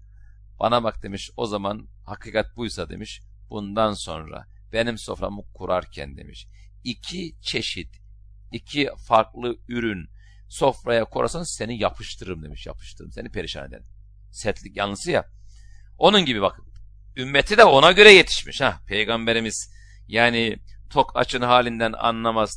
Bana bak demiş o zaman hakikat buysa demiş bundan sonra benim soframı kurarken demiş iki çeşit iki farklı ürün sofraya korarsan seni yapıştırırım demiş yapıştırırım seni perişan ederim sertlik yanlısı ya. Onun gibi bak. Ümmeti de ona göre yetişmiş ha peygamberimiz. Yani tok açın halinden anlamaz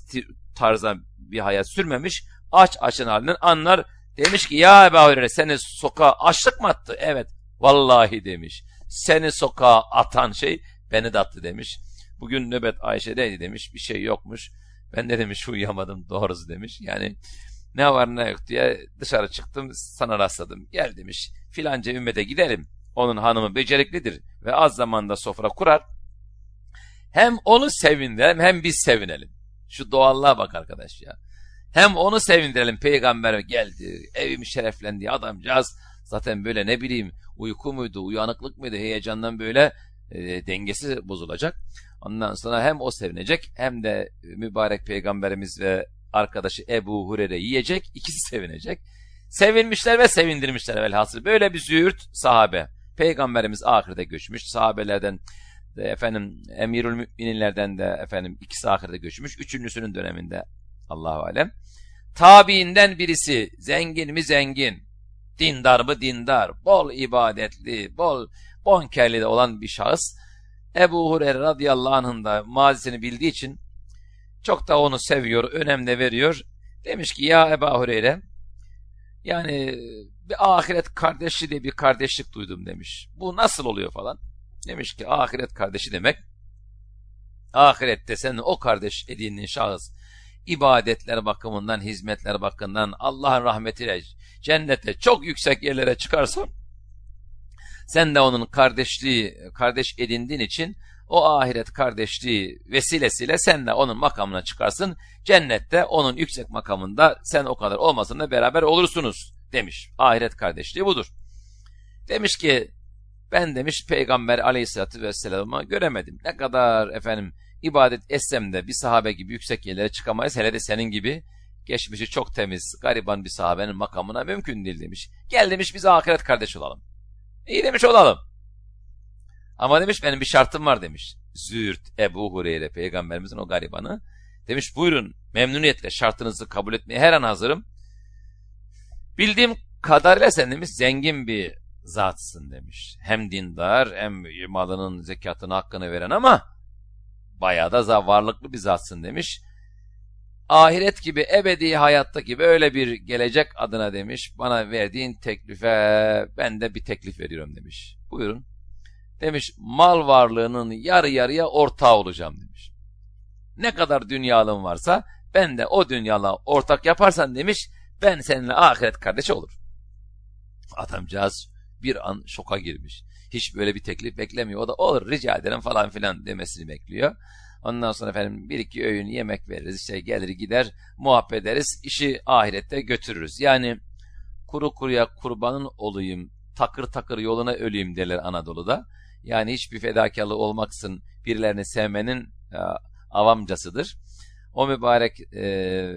tarza bir hayat sürmemiş. Aç açın halinden anlar. Demiş ki ya Ebu Hureyre seni sokağa açlık mı attı? Evet. Vallahi demiş. Seni sokağa atan şey beni de attı demiş. Bugün nöbet Ayşe'deydi demiş. Bir şey yokmuş. Ben de demiş uyuyamadım doğrusu demiş. Yani ne var ne yok diye dışarı çıktım sana rastladım. Gel demiş filanca ümmete gidelim. Onun hanımı beceriklidir ve az zamanda sofra kurar. Hem onu sevindirelim hem biz sevinelim. Şu doğallığa bak arkadaş ya. Hem onu sevindirelim peygamber geldi evim şereflendi adamcağız zaten böyle ne bileyim uyku muydu uyanıklık mıydı heyecandan böyle e, dengesi bozulacak. Ondan sonra hem o sevinecek hem de mübarek peygamberimiz ve arkadaşı Ebu Hureyre yiyecek ikisi sevinecek. Sevinmişler ve sevindirmişler velhasıl. Böyle bir züğürt sahabe. Peygamberimiz ahirete göçmüş. Sahabelerden de efendim emirül müminlerden de efendim ikisi ahirete göçmüş. Üçüncüsünün döneminde Allahu alem. Tabiinden birisi zengin mi zengin, dindar mı dindar, bol ibadetli, bol bonkerli de olan bir şahıs Ebu Hureyre radıyallahu anh'ın da mazisini bildiği için çok da onu seviyor, önem de veriyor. Demiş ki ya Ebu Hureyre yani bir ahiret kardeşi diye bir kardeşlik duydum demiş. Bu nasıl oluyor falan. Demiş ki ahiret kardeşi demek ahirette senin o kardeş edindiğin şahıs ibadetler bakımından, hizmetler bakımından Allah'ın rahmetiyle cennette çok yüksek yerlere çıkarsan sen de onun kardeşliği, kardeş edindiğin için o ahiret kardeşliği vesilesiyle sen de onun makamına çıkarsın. Cennette onun yüksek makamında sen o kadar olmasın da beraber olursunuz demiş. Ahiret kardeşliği budur. Demiş ki ben demiş peygamber aleyhissalatü vesselam'ı göremedim. Ne kadar efendim ibadet etsem de bir sahabe gibi yüksek yerlere çıkamayız. Hele de senin gibi geçmişi çok temiz, gariban bir sahabenin makamına mümkün değil demiş. Gel demiş biz ahiret kardeş olalım. İyi demiş olalım. Ama demiş benim bir şartım var demiş. Zürt Ebu Hureyre peygamberimizin o garibanı. Demiş buyurun memnuniyetle şartınızı kabul etmeye her an hazırım. Bildiğim kadarıyla sen demiş zengin bir zatsın demiş. Hem dindar hem malının zekatını hakkını veren ama bayağı da varlıklı bir zatsın demiş. Ahiret gibi ebedi hayatta gibi öyle bir gelecek adına demiş bana verdiğin teklife ben de bir teklif veriyorum demiş. Buyurun. Demiş mal varlığının yarı yarıya ortağı olacağım demiş. Ne kadar dünyalığın varsa ben de o dünyalığa ortak yaparsan demiş ben seninle ahiret kardeşi olur. Adamcağız bir an şoka girmiş. Hiç böyle bir teklif beklemiyor. O da olur rica ederim falan filan demesini bekliyor. Ondan sonra efendim bir iki öğün yemek veririz. işte gelir gider muhabbet ederiz. işi ahirette götürürüz. Yani kuru kuruya kurbanın olayım, takır takır yoluna öleyim derler Anadolu'da. Yani hiçbir fedakarlığı olmaksın birilerini sevmenin e, avamcasıdır. O mübarek e,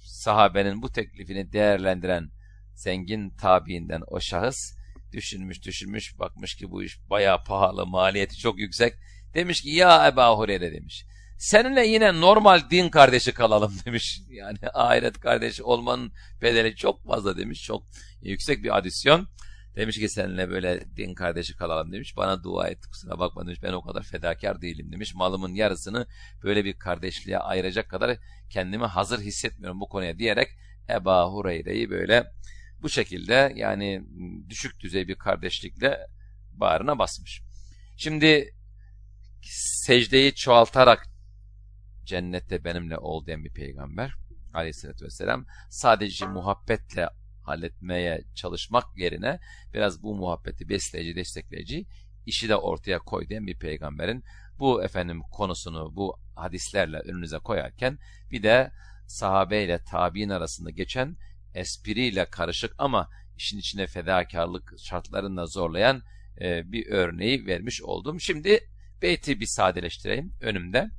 sahabenin bu teklifini değerlendiren zengin tabiinden o şahıs düşünmüş düşünmüş bakmış ki bu iş bayağı pahalı maliyeti çok yüksek Demiş ki ya Eba Hureyre demiş. Seninle yine normal din kardeşi kalalım demiş. Yani ahiret kardeşi olmanın bedeli çok fazla demiş. Çok yüksek bir adisyon. Demiş ki seninle böyle din kardeşi kalalım demiş. Bana dua et kusura bakma demiş. Ben o kadar fedakar değilim demiş. Malımın yarısını böyle bir kardeşliğe ayıracak kadar kendimi hazır hissetmiyorum bu konuya diyerek Eba Hureyre'yi böyle bu şekilde yani düşük düzey bir kardeşlikle bağrına basmış. Şimdi secdeyi çoğaltarak cennette benimle ol diyen bir peygamber aleyhissalatü vesselam sadece muhabbetle halletmeye çalışmak yerine biraz bu muhabbeti besleyici, destekleyici işi de ortaya koy diyen bir peygamberin bu efendim konusunu bu hadislerle önünüze koyarken bir de sahabeyle tabi'in arasında geçen espriyle karışık ama işin içine fedakarlık şartlarında zorlayan e, bir örneği vermiş oldum. Şimdi beyti bir sadeleştireyim önümde.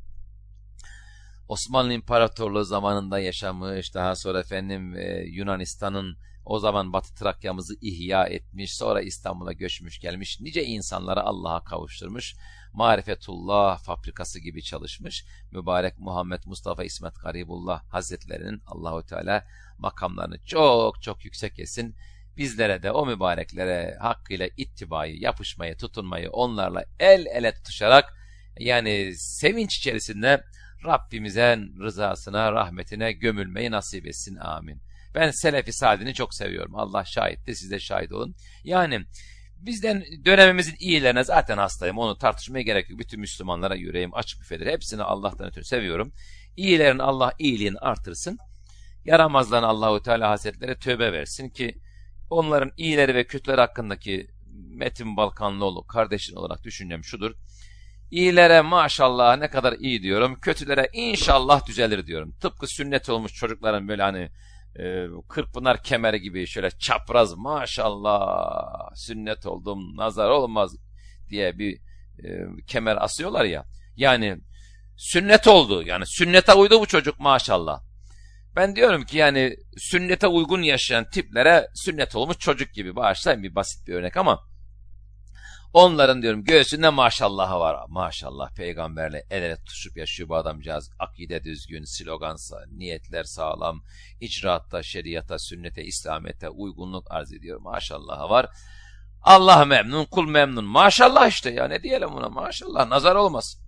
Osmanlı İmparatorluğu zamanında yaşamış, daha sonra efendim e, Yunanistan'ın o zaman Batı Trakya'mızı ihya etmiş, sonra İstanbul'a göçmüş gelmiş, nice insanlara Allah'a kavuşturmuş, marifetullah fabrikası gibi çalışmış, mübarek Muhammed Mustafa İsmet Garibullah Hazretlerinin Allahu Teala makamlarını çok çok yüksek etsin bizlere de o mübareklere hakkıyla ittibayı, yapışmayı, tutunmayı onlarla el ele tutuşarak yani sevinç içerisinde Rabbimizin rızasına, rahmetine gömülmeyi nasip etsin. Amin. Ben Selefi Sadi'ni çok seviyorum. Allah şahittir, siz de şahit olun. Yani bizden dönemimizin iyilerine zaten hastayım. Onu tartışmaya gerek yok. Bütün Müslümanlara yüreğim açık büfedir. Hepsini Allah'tan ötürü seviyorum. İyilerin Allah iyiliğini artırsın. Yaramazdan Allahu Teala Hazretleri tövbe versin ki Onların iyileri ve kötüleri hakkındaki Metin Balkanlıoğlu kardeşin olarak düşüncem şudur. İyilere maşallah ne kadar iyi diyorum. Kötülere inşallah düzelir diyorum. Tıpkı sünnet olmuş çocukların böyle hani e, Kırkpınar kemeri gibi şöyle çapraz maşallah sünnet oldum nazar olmaz diye bir e, kemer asıyorlar ya. Yani sünnet oldu yani sünnete uydu bu çocuk maşallah. Ben diyorum ki yani sünnete uygun yaşayan tiplere sünnet olmuş çocuk gibi bağışlayın bir basit bir örnek ama onların diyorum göğsünde maşallahı var. Maşallah peygamberle el ele tutuşup yaşıyor bu adamcağız. Akide düzgün, slogansa, niyetler sağlam, icraatta, şeriata, sünnete, İslamiyete uygunluk arz ediyor. Maşallahı var. Allah memnun, kul memnun. Maşallah işte ya ne diyelim buna maşallah nazar olmasın.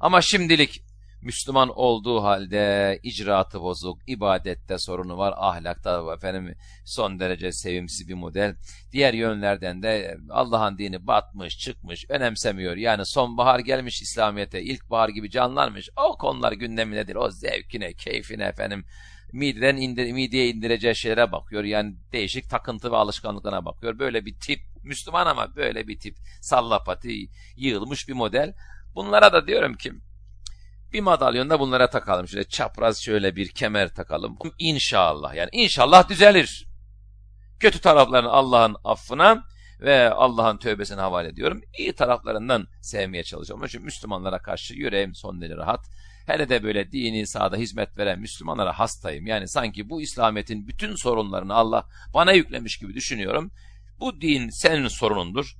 Ama şimdilik Müslüman olduğu halde icraatı bozuk, ibadette sorunu var, ahlakta efendim son derece sevimsiz bir model. Diğer yönlerden de Allah'ın dini batmış, çıkmış, önemsemiyor. Yani sonbahar gelmiş İslamiyet'e, ilkbahar gibi canlanmış. O konular gündemindedir. O zevkine, keyfine efendim mideden indir, mideye indireceği şeylere bakıyor. Yani değişik takıntı ve alışkanlıklarına bakıyor. Böyle bir tip, Müslüman ama böyle bir tip sallapati yığılmış bir model. Bunlara da diyorum ki bir madalyonda bunlara takalım. Şöyle çapraz şöyle bir kemer takalım. İnşallah yani inşallah düzelir. Kötü taraflarını Allah'ın affına ve Allah'ın tövbesine havale ediyorum. İyi taraflarından sevmeye çalışıyorum. Onun için Müslümanlara karşı yüreğim son derece rahat. Hele de böyle dini sahada hizmet veren Müslümanlara hastayım. Yani sanki bu İslamiyet'in bütün sorunlarını Allah bana yüklemiş gibi düşünüyorum. Bu din senin sorunundur.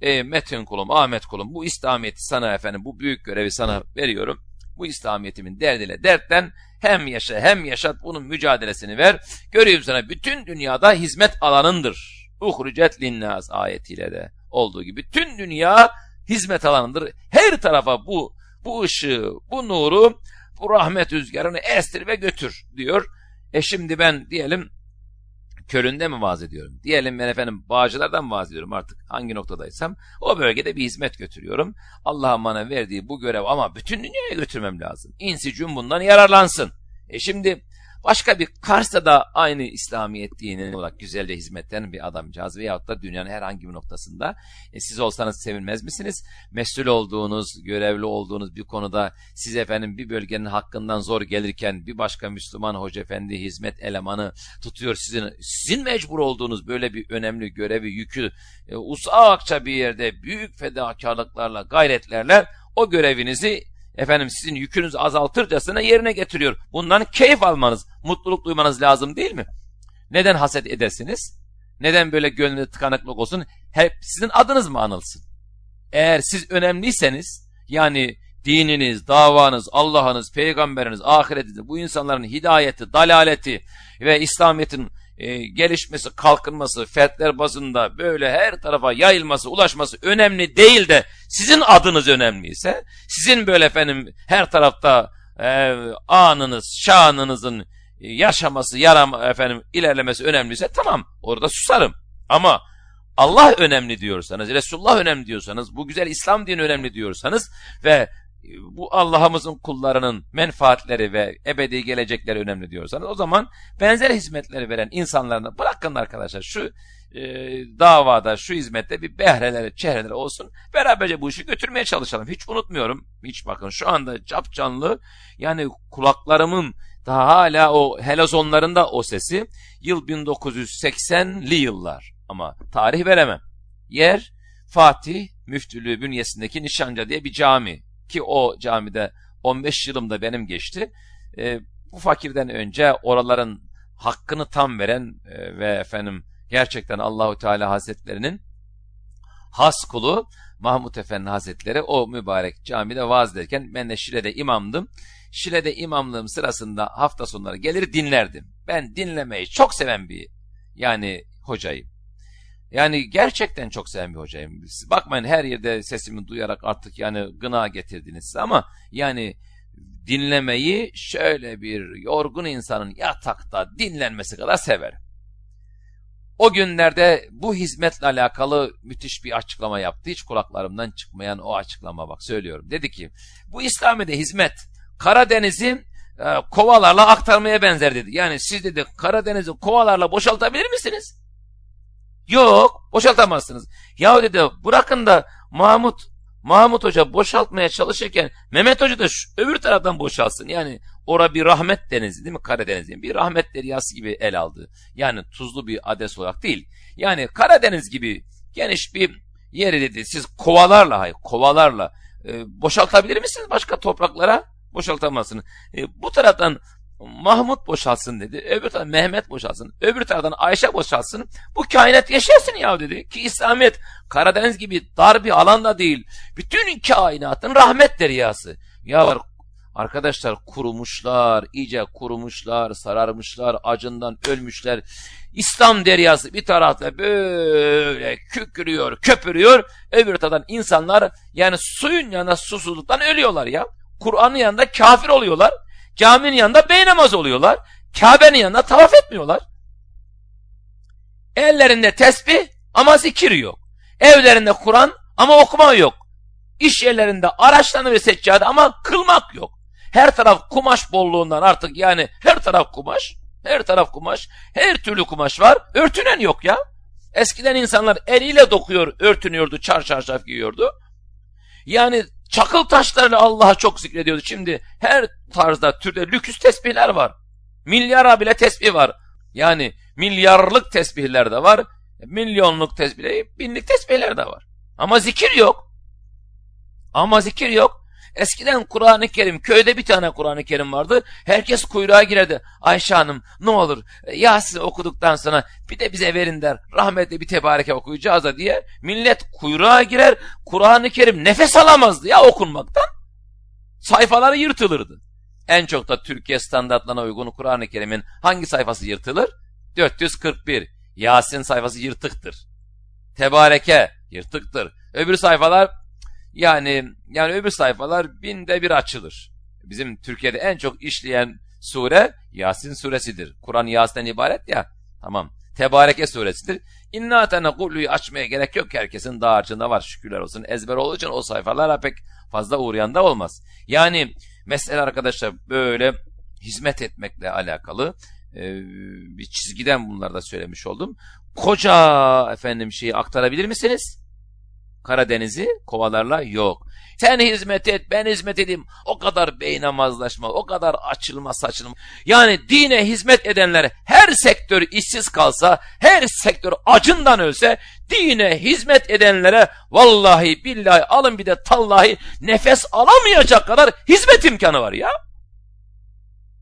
E, Metin kulum, Ahmet kulum bu İslamiyet'i sana efendim bu büyük görevi sana veriyorum bu İslamiyetimin derdiyle dertten hem yaşa hem yaşat bunun mücadelesini ver. Görüyorum sana bütün dünyada hizmet alanındır. Uhricet linnaz ayetiyle de olduğu gibi bütün dünya hizmet alanındır. Her tarafa bu bu ışığı, bu nuru, bu rahmet rüzgarını estir ve götür diyor. E şimdi ben diyelim Kölün'de mi vaaz ediyorum? Diyelim ben efendim Bağcılar'dan vaaz ediyorum artık hangi noktadaysam. O bölgede bir hizmet götürüyorum. Allah'ın bana verdiği bu görev ama bütün dünyaya götürmem lazım. İnsi bundan yararlansın. E şimdi Başka bir Kars'ta da aynı İslamiyet dininin olarak güzelce hizmetten bir adamcağız veyahut da dünyanın herhangi bir noktasında e, siz olsanız sevinmez misiniz? Mesul olduğunuz, görevli olduğunuz bir konuda siz efendim bir bölgenin hakkından zor gelirken bir başka Müslüman hoca efendi hizmet elemanı tutuyor sizin sizin mecbur olduğunuz böyle bir önemli görevi, yükü e, usakça bir yerde büyük fedakarlıklarla, gayretlerle o görevinizi efendim sizin yükünüzü azaltırcasına yerine getiriyor. Bundan keyif almanız, mutluluk duymanız lazım değil mi? Neden haset edesiniz? Neden böyle gönlünde tıkanıklık olsun? Hep sizin adınız mı anılsın? Eğer siz önemliyseniz, yani dininiz, davanız, Allah'ınız, peygamberiniz, ahiretiniz, bu insanların hidayeti, dalaleti ve İslamiyet'in e, gelişmesi, kalkınması, fertler bazında böyle her tarafa yayılması, ulaşması önemli değil de sizin adınız önemliyse, sizin böyle efendim her tarafta e, anınız, şanınızın e, yaşaması, yaram efendim ilerlemesi önemliyse tamam orada susarım. Ama Allah önemli diyorsanız, Resulullah önemli diyorsanız, bu güzel İslam dini önemli diyorsanız ve bu Allah'ımızın kullarının menfaatleri ve ebedi gelecekleri önemli diyorsanız o zaman benzer hizmetleri veren insanlarına bırakın arkadaşlar şu e, davada şu hizmette bir behreleri çehreleri olsun beraberce bu işi götürmeye çalışalım. Hiç unutmuyorum hiç bakın şu anda cap canlı yani kulaklarımın daha hala o helazonlarında o sesi yıl 1980'li yıllar ama tarih veremem. Yer Fatih Müftülüğü bünyesindeki Nişanca diye bir cami ki o camide 15 yılımda benim geçti. E, bu fakirden önce oraların hakkını tam veren e, ve efendim gerçekten Allahu Teala Hazretlerinin has kulu Mahmut Efendi Hazretleri o mübarek camide vaaz ederken ben de Şile'de imamdım. Şile'de imamlığım sırasında hafta sonları gelir dinlerdim. Ben dinlemeyi çok seven bir yani hocayım. Yani gerçekten çok seven bir hocayım. Bakmayın her yerde sesimi duyarak artık yani gına getirdiniz ama yani dinlemeyi şöyle bir yorgun insanın yatakta dinlenmesi kadar sever. O günlerde bu hizmetle alakalı müthiş bir açıklama yaptı. Hiç kulaklarımdan çıkmayan o açıklama bak söylüyorum. Dedi ki bu İslami'de hizmet Karadeniz'i e, kovalarla aktarmaya benzer dedi. Yani siz dedi Karadeniz'i kovalarla boşaltabilir misiniz? Yok boşaltamazsınız. Ya dedi bırakın da Mahmut Mahmut Hoca boşaltmaya çalışırken Mehmet Hoca da şu, öbür taraftan boşalsın. Yani ora bir rahmet denizi değil mi Karadeniz'in bir rahmet deryası gibi el aldı. Yani tuzlu bir ades olarak değil. Yani Karadeniz gibi geniş bir yeri dedi siz kovalarla hayır kovalarla e, boşaltabilir misiniz başka topraklara? Boşaltamazsınız. E, bu taraftan Mahmut boşalsın dedi. Öbür taraftan Mehmet boşalsın. Öbür taraftan Ayşe boşalsın. Bu kainat yaşasın ya dedi. Ki İslamiyet Karadeniz gibi dar bir alanda değil. Bütün kainatın rahmet deryası. Ya arkadaşlar kurumuşlar, iyice kurumuşlar, sararmışlar, acından ölmüşler. İslam deryası bir tarafta böyle kükrüyor, köpürüyor. Öbür taraftan insanlar yani suyun yanında susuzluktan ölüyorlar ya. Kur'an'ın yanında kafir oluyorlar. Caminin yanında bey namazı oluyorlar. Kabe'nin yanında tavaf etmiyorlar. Ellerinde tesbih ama zikir yok. Evlerinde Kur'an ama okuma yok. İş yerlerinde araçlarını ve seccade ama kılmak yok. Her taraf kumaş bolluğundan artık yani her taraf kumaş, her taraf kumaş, her türlü kumaş var. Örtünen yok ya. Eskiden insanlar eliyle dokuyor, örtünüyordu, çarşaf giyiyordu. Yani çakıl taşlarıyla Allah'a çok zikrediyordu. Şimdi her tarzda türde lüküs tesbihler var. Milyara bile tesbih var. Yani milyarlık tesbihler de var. Milyonluk tesbihler, binlik tesbihler de var. Ama zikir yok. Ama zikir yok. Eskiden Kur'an-ı Kerim, köyde bir tane Kur'an-ı Kerim vardı. Herkes kuyruğa girerdi. Ayşe Hanım ne olur Yasin okuduktan sonra bir de bize verin der. Rahmetli bir tebareke okuyacağız da diye. Millet kuyruğa girer. Kur'an-ı Kerim nefes alamazdı ya okunmaktan. Sayfaları yırtılırdı. En çok da Türkiye standartlarına uygun Kur'an-ı Kerim'in hangi sayfası yırtılır? 441. Yasin sayfası yırtıktır. Tebareke yırtıktır. Öbür sayfalar yani yani öbür sayfalar binde bir açılır. bizim Türkiye'de en çok işleyen sure Yasin suresidir. Kur'an Yasin'den ibaret ya. Tamam. Tebareke suresidir. İnna tenekuluyu açmaya gerek yok ki herkesin dağarcığında var şükürler olsun. Ezber olduğu için o sayfalara pek fazla uğrayan da olmaz. Yani mesela arkadaşlar böyle hizmet etmekle alakalı e, bir çizgiden bunları da söylemiş oldum. Koca efendim şeyi aktarabilir misiniz? Karadeniz'i kovalarla yok. Sen hizmet et, ben hizmet edeyim. O kadar beynamazlaşma, o kadar açılma saçılma. Yani dine hizmet edenler her sektör işsiz kalsa, her sektör acından ölse, dine hizmet edenlere vallahi billahi alın bir de tallahi nefes alamayacak kadar hizmet imkanı var ya.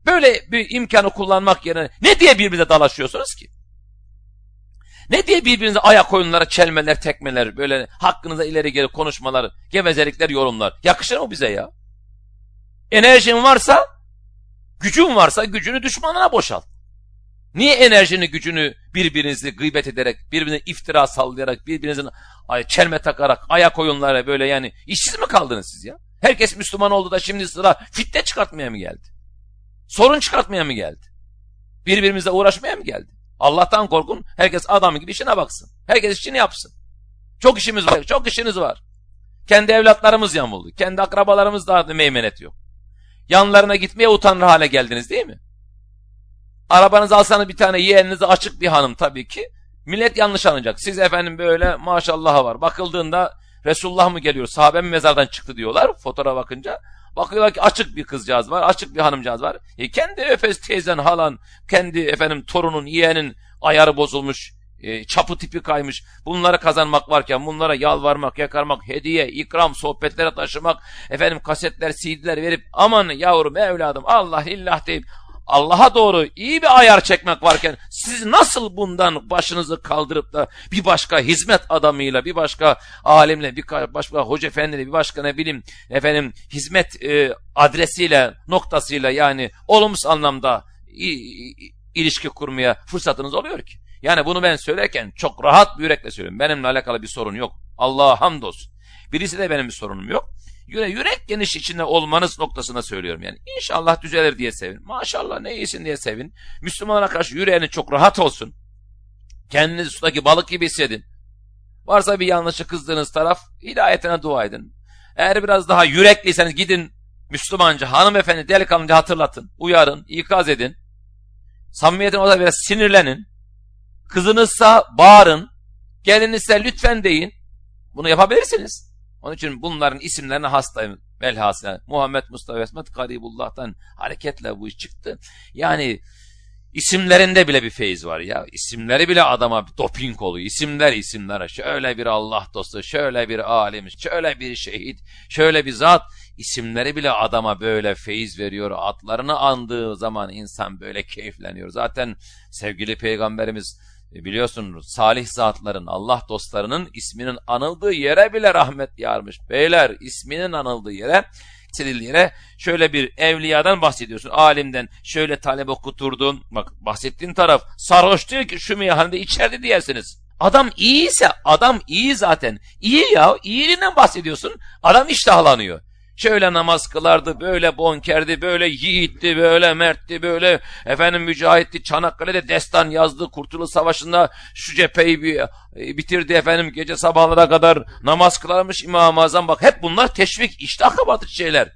Böyle bir imkanı kullanmak yerine ne diye birbirine dalaşıyorsunuz ki? Ne diye birbirinize ayak oyunları, çelmeler, tekmeler, böyle hakkınıza ileri geri konuşmalar, gevezelikler, yorumlar. Yakışır mı bize ya? Enerjin varsa, gücün varsa gücünü düşmanına boşal. Niye enerjini, gücünü birbirinizi gıybet ederek, birbirine iftira sallayarak, birbirinizin çelme takarak, ayak oyunları böyle yani işsiz mi kaldınız siz ya? Herkes Müslüman oldu da şimdi sıra fitne çıkartmaya mı geldi? Sorun çıkartmaya mı geldi? Birbirimizle uğraşmaya mı geldi? Allah'tan korkun. Herkes adam gibi işine baksın. Herkes işini yapsın. Çok işimiz var. Çok işiniz var. Kendi evlatlarımız yamuldu. Kendi akrabalarımız da meymenet yok. Yanlarına gitmeye utanır hale geldiniz değil mi? Arabanızı alsanız bir tane yeğeninize açık bir hanım tabii ki. Millet yanlış anlayacak. Siz efendim böyle maşallah var. Bakıldığında Resulullah mı geliyor, sahabe mezardan çıktı diyorlar fotoğrafa bakınca. Bakıyorlar ki açık bir kızcağız var, açık bir hanımcağız var. E kendi öfes teyzen, halan, kendi efendim torunun, yeğenin ayarı bozulmuş, e, çapı tipi kaymış. Bunları kazanmak varken bunlara yalvarmak, yakarmak, hediye, ikram, sohbetlere taşımak, efendim kasetler, CD'ler verip aman yavrum, evladım, Allah illah deyip Allah'a doğru iyi bir ayar çekmek varken siz nasıl bundan başınızı kaldırıp da bir başka hizmet adamıyla, bir başka alimle, bir başka hoca efendiyle, bir başka ne bileyim efendim hizmet e, adresiyle, noktasıyla yani olumsuz anlamda ilişki kurmaya fırsatınız oluyor ki. Yani bunu ben söylerken çok rahat bir yürekle söylüyorum. Benimle alakalı bir sorun yok. Allah'a hamdolsun. Birisi de benim bir sorunum yok. Yine yürek geniş içinde olmanız noktasına söylüyorum yani. İnşallah düzelir diye sevin. Maşallah ne iyisin diye sevin. Müslümana karşı yüreğinin çok rahat olsun. Kendinizi sudaki balık gibi hissedin. Varsa bir yanlışı kızdığınız taraf hidayetine dua edin. Eğer biraz daha yürekliyseniz gidin Müslümanca, hanımefendi, delikanlıca hatırlatın, uyarın, ikaz edin. Samimiyetin o da biraz sinirlenin. Kızınızsa bağırın. Gelinizse lütfen deyin. Bunu yapabilirsiniz. Onun için bunların isimlerine hastayım. Velhasıl Muhammed Mustafa Esmet Garibullah'tan hareketle bu iş çıktı. Yani isimlerinde bile bir feyiz var ya. İsimleri bile adama bir doping oluyor. İsimler isimlere. Şöyle bir Allah dostu, şöyle bir alim, şöyle bir şehit, şöyle bir zat. İsimleri bile adama böyle feyiz veriyor. Adlarını andığı zaman insan böyle keyifleniyor. Zaten sevgili peygamberimiz e biliyorsunuz salih zatların, Allah dostlarının isminin anıldığı yere bile rahmet yarmış. Beyler isminin anıldığı yere yere şöyle bir evliyadan bahsediyorsun. Alimden şöyle talep okuturdun. Bak bahsettiğin taraf sarhoş diyor ki şu meyhanede içerdi diyersiniz. Adam iyiyse adam iyi zaten. İyi ya iyiliğinden bahsediyorsun. Adam iştahlanıyor. Şöyle namaz kılardı, böyle bonkerdi, böyle yiğitti, böyle mertti, böyle efendim mücahitti. Çanakkale'de destan yazdı. Kurtuluş Savaşı'nda şu cepheyi bir, e, bitirdi efendim. Gece sabahlara kadar namaz kılarmış İmam-ı Azam. Bak hep bunlar teşvik, iştah kapatıcı şeyler.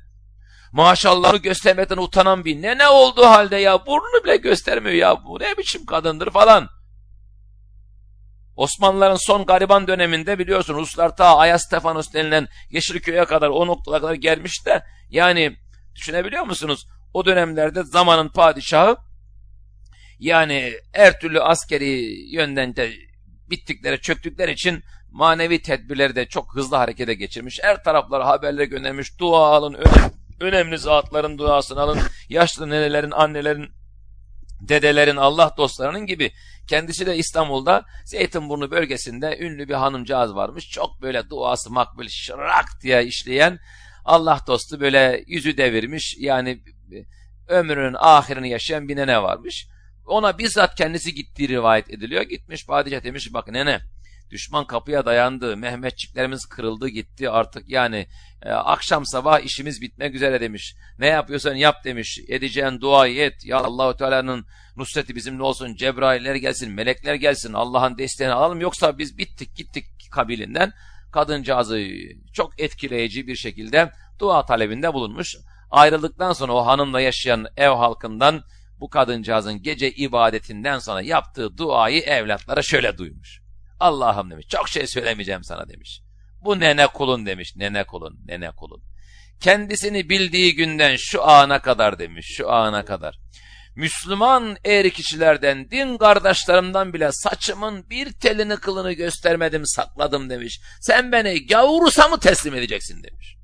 Maşallahı göstermekten utanan bir ne ne oldu halde ya burnunu bile göstermiyor ya bu ne biçim kadındır falan. Osmanlıların son gariban döneminde biliyorsun Ruslar ta Ayas Stefanos denilen Yeşilköy'e kadar o noktalara kadar gelmiş de yani düşünebiliyor musunuz? O dönemlerde zamanın padişahı yani her türlü askeri yönden de bittikleri çöktükleri için manevi tedbirleri de çok hızlı harekete geçirmiş. Her taraflara haberler göndermiş. Dua alın, önemli, önemli zatların duasını alın. Yaşlı nenelerin, annelerin dedelerin, Allah dostlarının gibi kendisi de İstanbul'da Zeytinburnu bölgesinde ünlü bir hanımcağız varmış. Çok böyle duası makbul şırak diye işleyen Allah dostu böyle yüzü devirmiş yani ömrünün ahirini yaşayan bir nene varmış. Ona bizzat kendisi gittiği rivayet ediliyor. Gitmiş padişah demiş bak nene Düşman kapıya dayandı. Mehmetçiklerimiz kırıldı gitti artık yani e, akşam sabah işimiz bitmek üzere demiş. Ne yapıyorsan yap demiş. Edeceğin duayı et. Ya Allahu Teala'nın nusreti bizimle olsun. Cebrailler gelsin, melekler gelsin. Allah'ın desteğini alalım yoksa biz bittik gittik kabilinden. Kadıncağızı çok etkileyici bir şekilde dua talebinde bulunmuş. Ayrıldıktan sonra o hanımla yaşayan ev halkından bu kadıncağızın gece ibadetinden sonra yaptığı duayı evlatlara şöyle duymuş. Allah'ım demiş çok şey söylemeyeceğim sana demiş. Bu nene kulun demiş nene kulun nene kulun. Kendisini bildiği günden şu ana kadar demiş şu ana kadar. Müslüman eğri kişilerden, din kardeşlerimden bile saçımın bir telini kılını göstermedim sakladım demiş. Sen beni gavurusa mı teslim edeceksin demiş.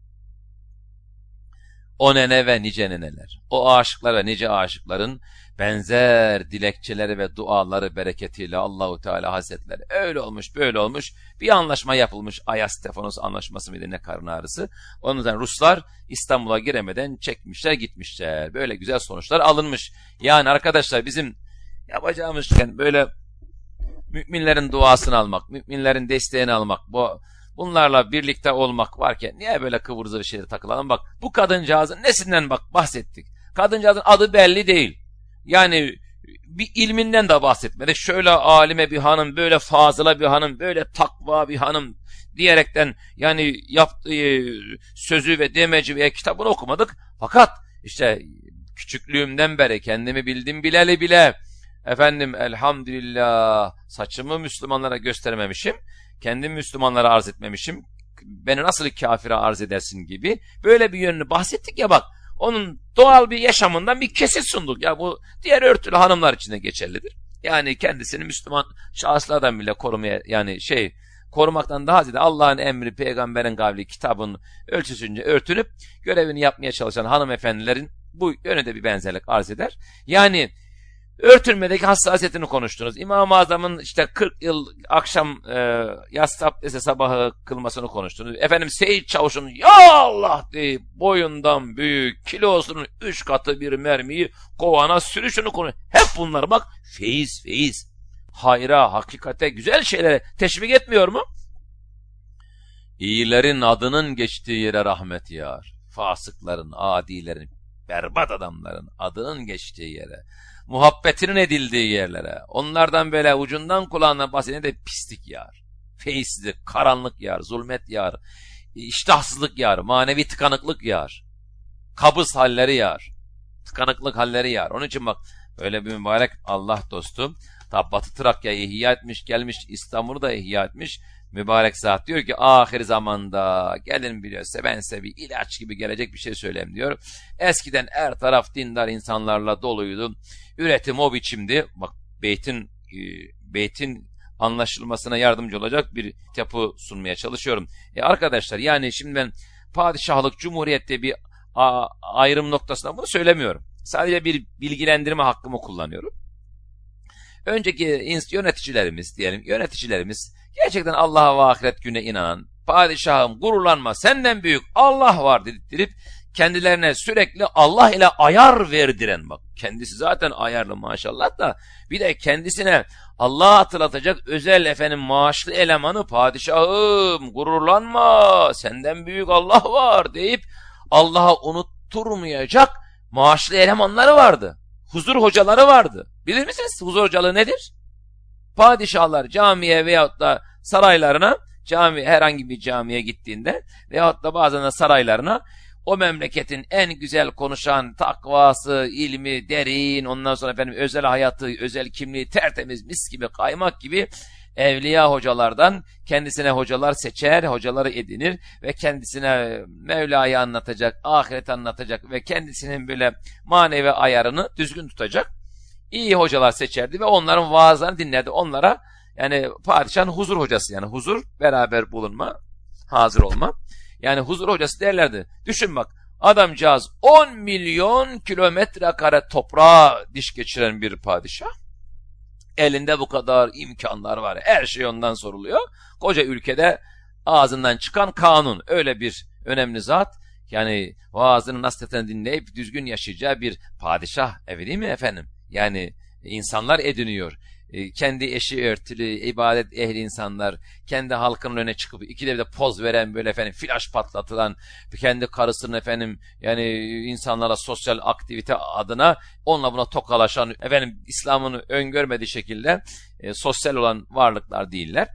O nene ve nice neneler, o aşıklar ve nice aşıkların benzer dilekçeleri ve duaları bereketiyle Allahu Teala Hazretleri öyle olmuş böyle olmuş bir anlaşma yapılmış Ayas Stefanos anlaşması mıydı ne karın ağrısı. Onun yüzden Ruslar İstanbul'a giremeden çekmişler gitmişler. Böyle güzel sonuçlar alınmış. Yani arkadaşlar bizim yapacağımız şey böyle müminlerin duasını almak, müminlerin desteğini almak, bu bunlarla birlikte olmak varken niye böyle kıvır zıvır şeylere takılalım? Bak bu kadıncağızın nesinden bak bahsettik. Kadıncağızın adı belli değil. Yani bir ilminden de bahsetmedi. Şöyle alime bir hanım, böyle fazla bir hanım, böyle takva bir hanım diyerekten yani yaptığı sözü ve demeci veya kitabını okumadık. Fakat işte küçüklüğümden beri kendimi bildim bileli bile efendim elhamdülillah saçımı Müslümanlara göstermemişim. Kendim Müslümanlara arz etmemişim. Beni nasıl kafire arz edersin gibi böyle bir yönünü bahsettik ya bak onun doğal bir yaşamından bir kesit sunduk. Ya bu diğer örtülü hanımlar için de geçerlidir. Yani kendisini Müslüman şahıslardan bile korumaya yani şey korumaktan daha ziyade Allah'ın emri, peygamberin kavli, kitabın ölçüsünce örtünüp görevini yapmaya çalışan hanımefendilerin bu yönde bir benzerlik arz eder. Yani Örtülmedeki hassasiyetini konuştunuz. İmam-ı Azam'ın işte 40 yıl akşam e, yatsı abdesti sabahı kılmasını konuştunuz. Efendim Seyit Çavuş'un ya Allah diye boyundan büyük kilosunun 3 katı bir mermiyi kovana sürüşünü konu. Hep bunlar bak feyiz feyiz. Hayra, hakikate, güzel şeylere teşvik etmiyor mu? İyilerin adının geçtiği yere rahmet yağar. Fasıkların, adilerin, berbat adamların adının geçtiği yere muhabbetinin edildiği yerlere, onlardan böyle ucundan kulağından bahsedene de pislik yağar. Feyizsizlik, karanlık yağar, zulmet yağar, iştahsızlık yağar, manevi tıkanıklık yağar, kabız halleri yağar, tıkanıklık halleri yağar. Onun için bak böyle bir mübarek Allah dostu, ta Batı Trakya'yı ihya etmiş, gelmiş İstanbul'u da ihya etmiş, mübarek zat diyor ki ahir zamanda gelin biliyorsa ben size bir ilaç gibi gelecek bir şey söyleyeyim diyor. Eskiden her taraf dindar insanlarla doluydu. Üretim o biçimdi. Bak beytin e, beytin anlaşılmasına yardımcı olacak bir yapı sunmaya çalışıyorum. E arkadaşlar yani şimdi ben padişahlık cumhuriyette bir ayrım noktasında bunu söylemiyorum. Sadece bir bilgilendirme hakkımı kullanıyorum. Önceki yöneticilerimiz diyelim yöneticilerimiz gerçekten Allah'a ve ahiret güne inanan padişahım gururlanma senden büyük Allah var dedirttirip kendilerine sürekli Allah ile ayar verdiren bak kendisi zaten ayarlı maşallah da bir de kendisine Allah'a hatırlatacak özel efendim maaşlı elemanı padişahım gururlanma senden büyük Allah var deyip Allah'a unutturmayacak maaşlı elemanları vardı. Huzur hocaları vardı. Bilir misiniz huzur hocalığı nedir? Padişahlar camiye veyahut da saraylarına cami herhangi bir camiye gittiğinde veyahut da bazen de saraylarına o memleketin en güzel konuşan takvası, ilmi, derin, ondan sonra efendim özel hayatı, özel kimliği tertemiz, mis gibi, kaymak gibi evliya hocalardan kendisine hocalar seçer, hocaları edinir ve kendisine Mevla'yı anlatacak, ahiret anlatacak ve kendisinin böyle manevi ayarını düzgün tutacak iyi hocalar seçerdi ve onların vaazlarını dinlerdi. Onlara yani padişahın huzur hocası yani huzur beraber bulunma, hazır olma. Yani huzur hocası derlerdi. Düşün bak adamcağız 10 milyon kilometre kare toprağa diş geçiren bir padişah. Elinde bu kadar imkanlar var. Her şey ondan soruluyor. Koca ülkede ağzından çıkan kanun. Öyle bir önemli zat. Yani vaazını nasihatini dinleyip düzgün yaşayacağı bir padişah evi değil mi efendim? Yani insanlar ediniyor. e, kendi eşi örtülü, ibadet ehli insanlar, kendi halkının önüne çıkıp ikide bir de poz veren böyle efendim flash patlatılan, kendi karısının efendim yani insanlara sosyal aktivite adına onunla buna tokalaşan efendim İslam'ını öngörmediği şekilde e, sosyal olan varlıklar değiller.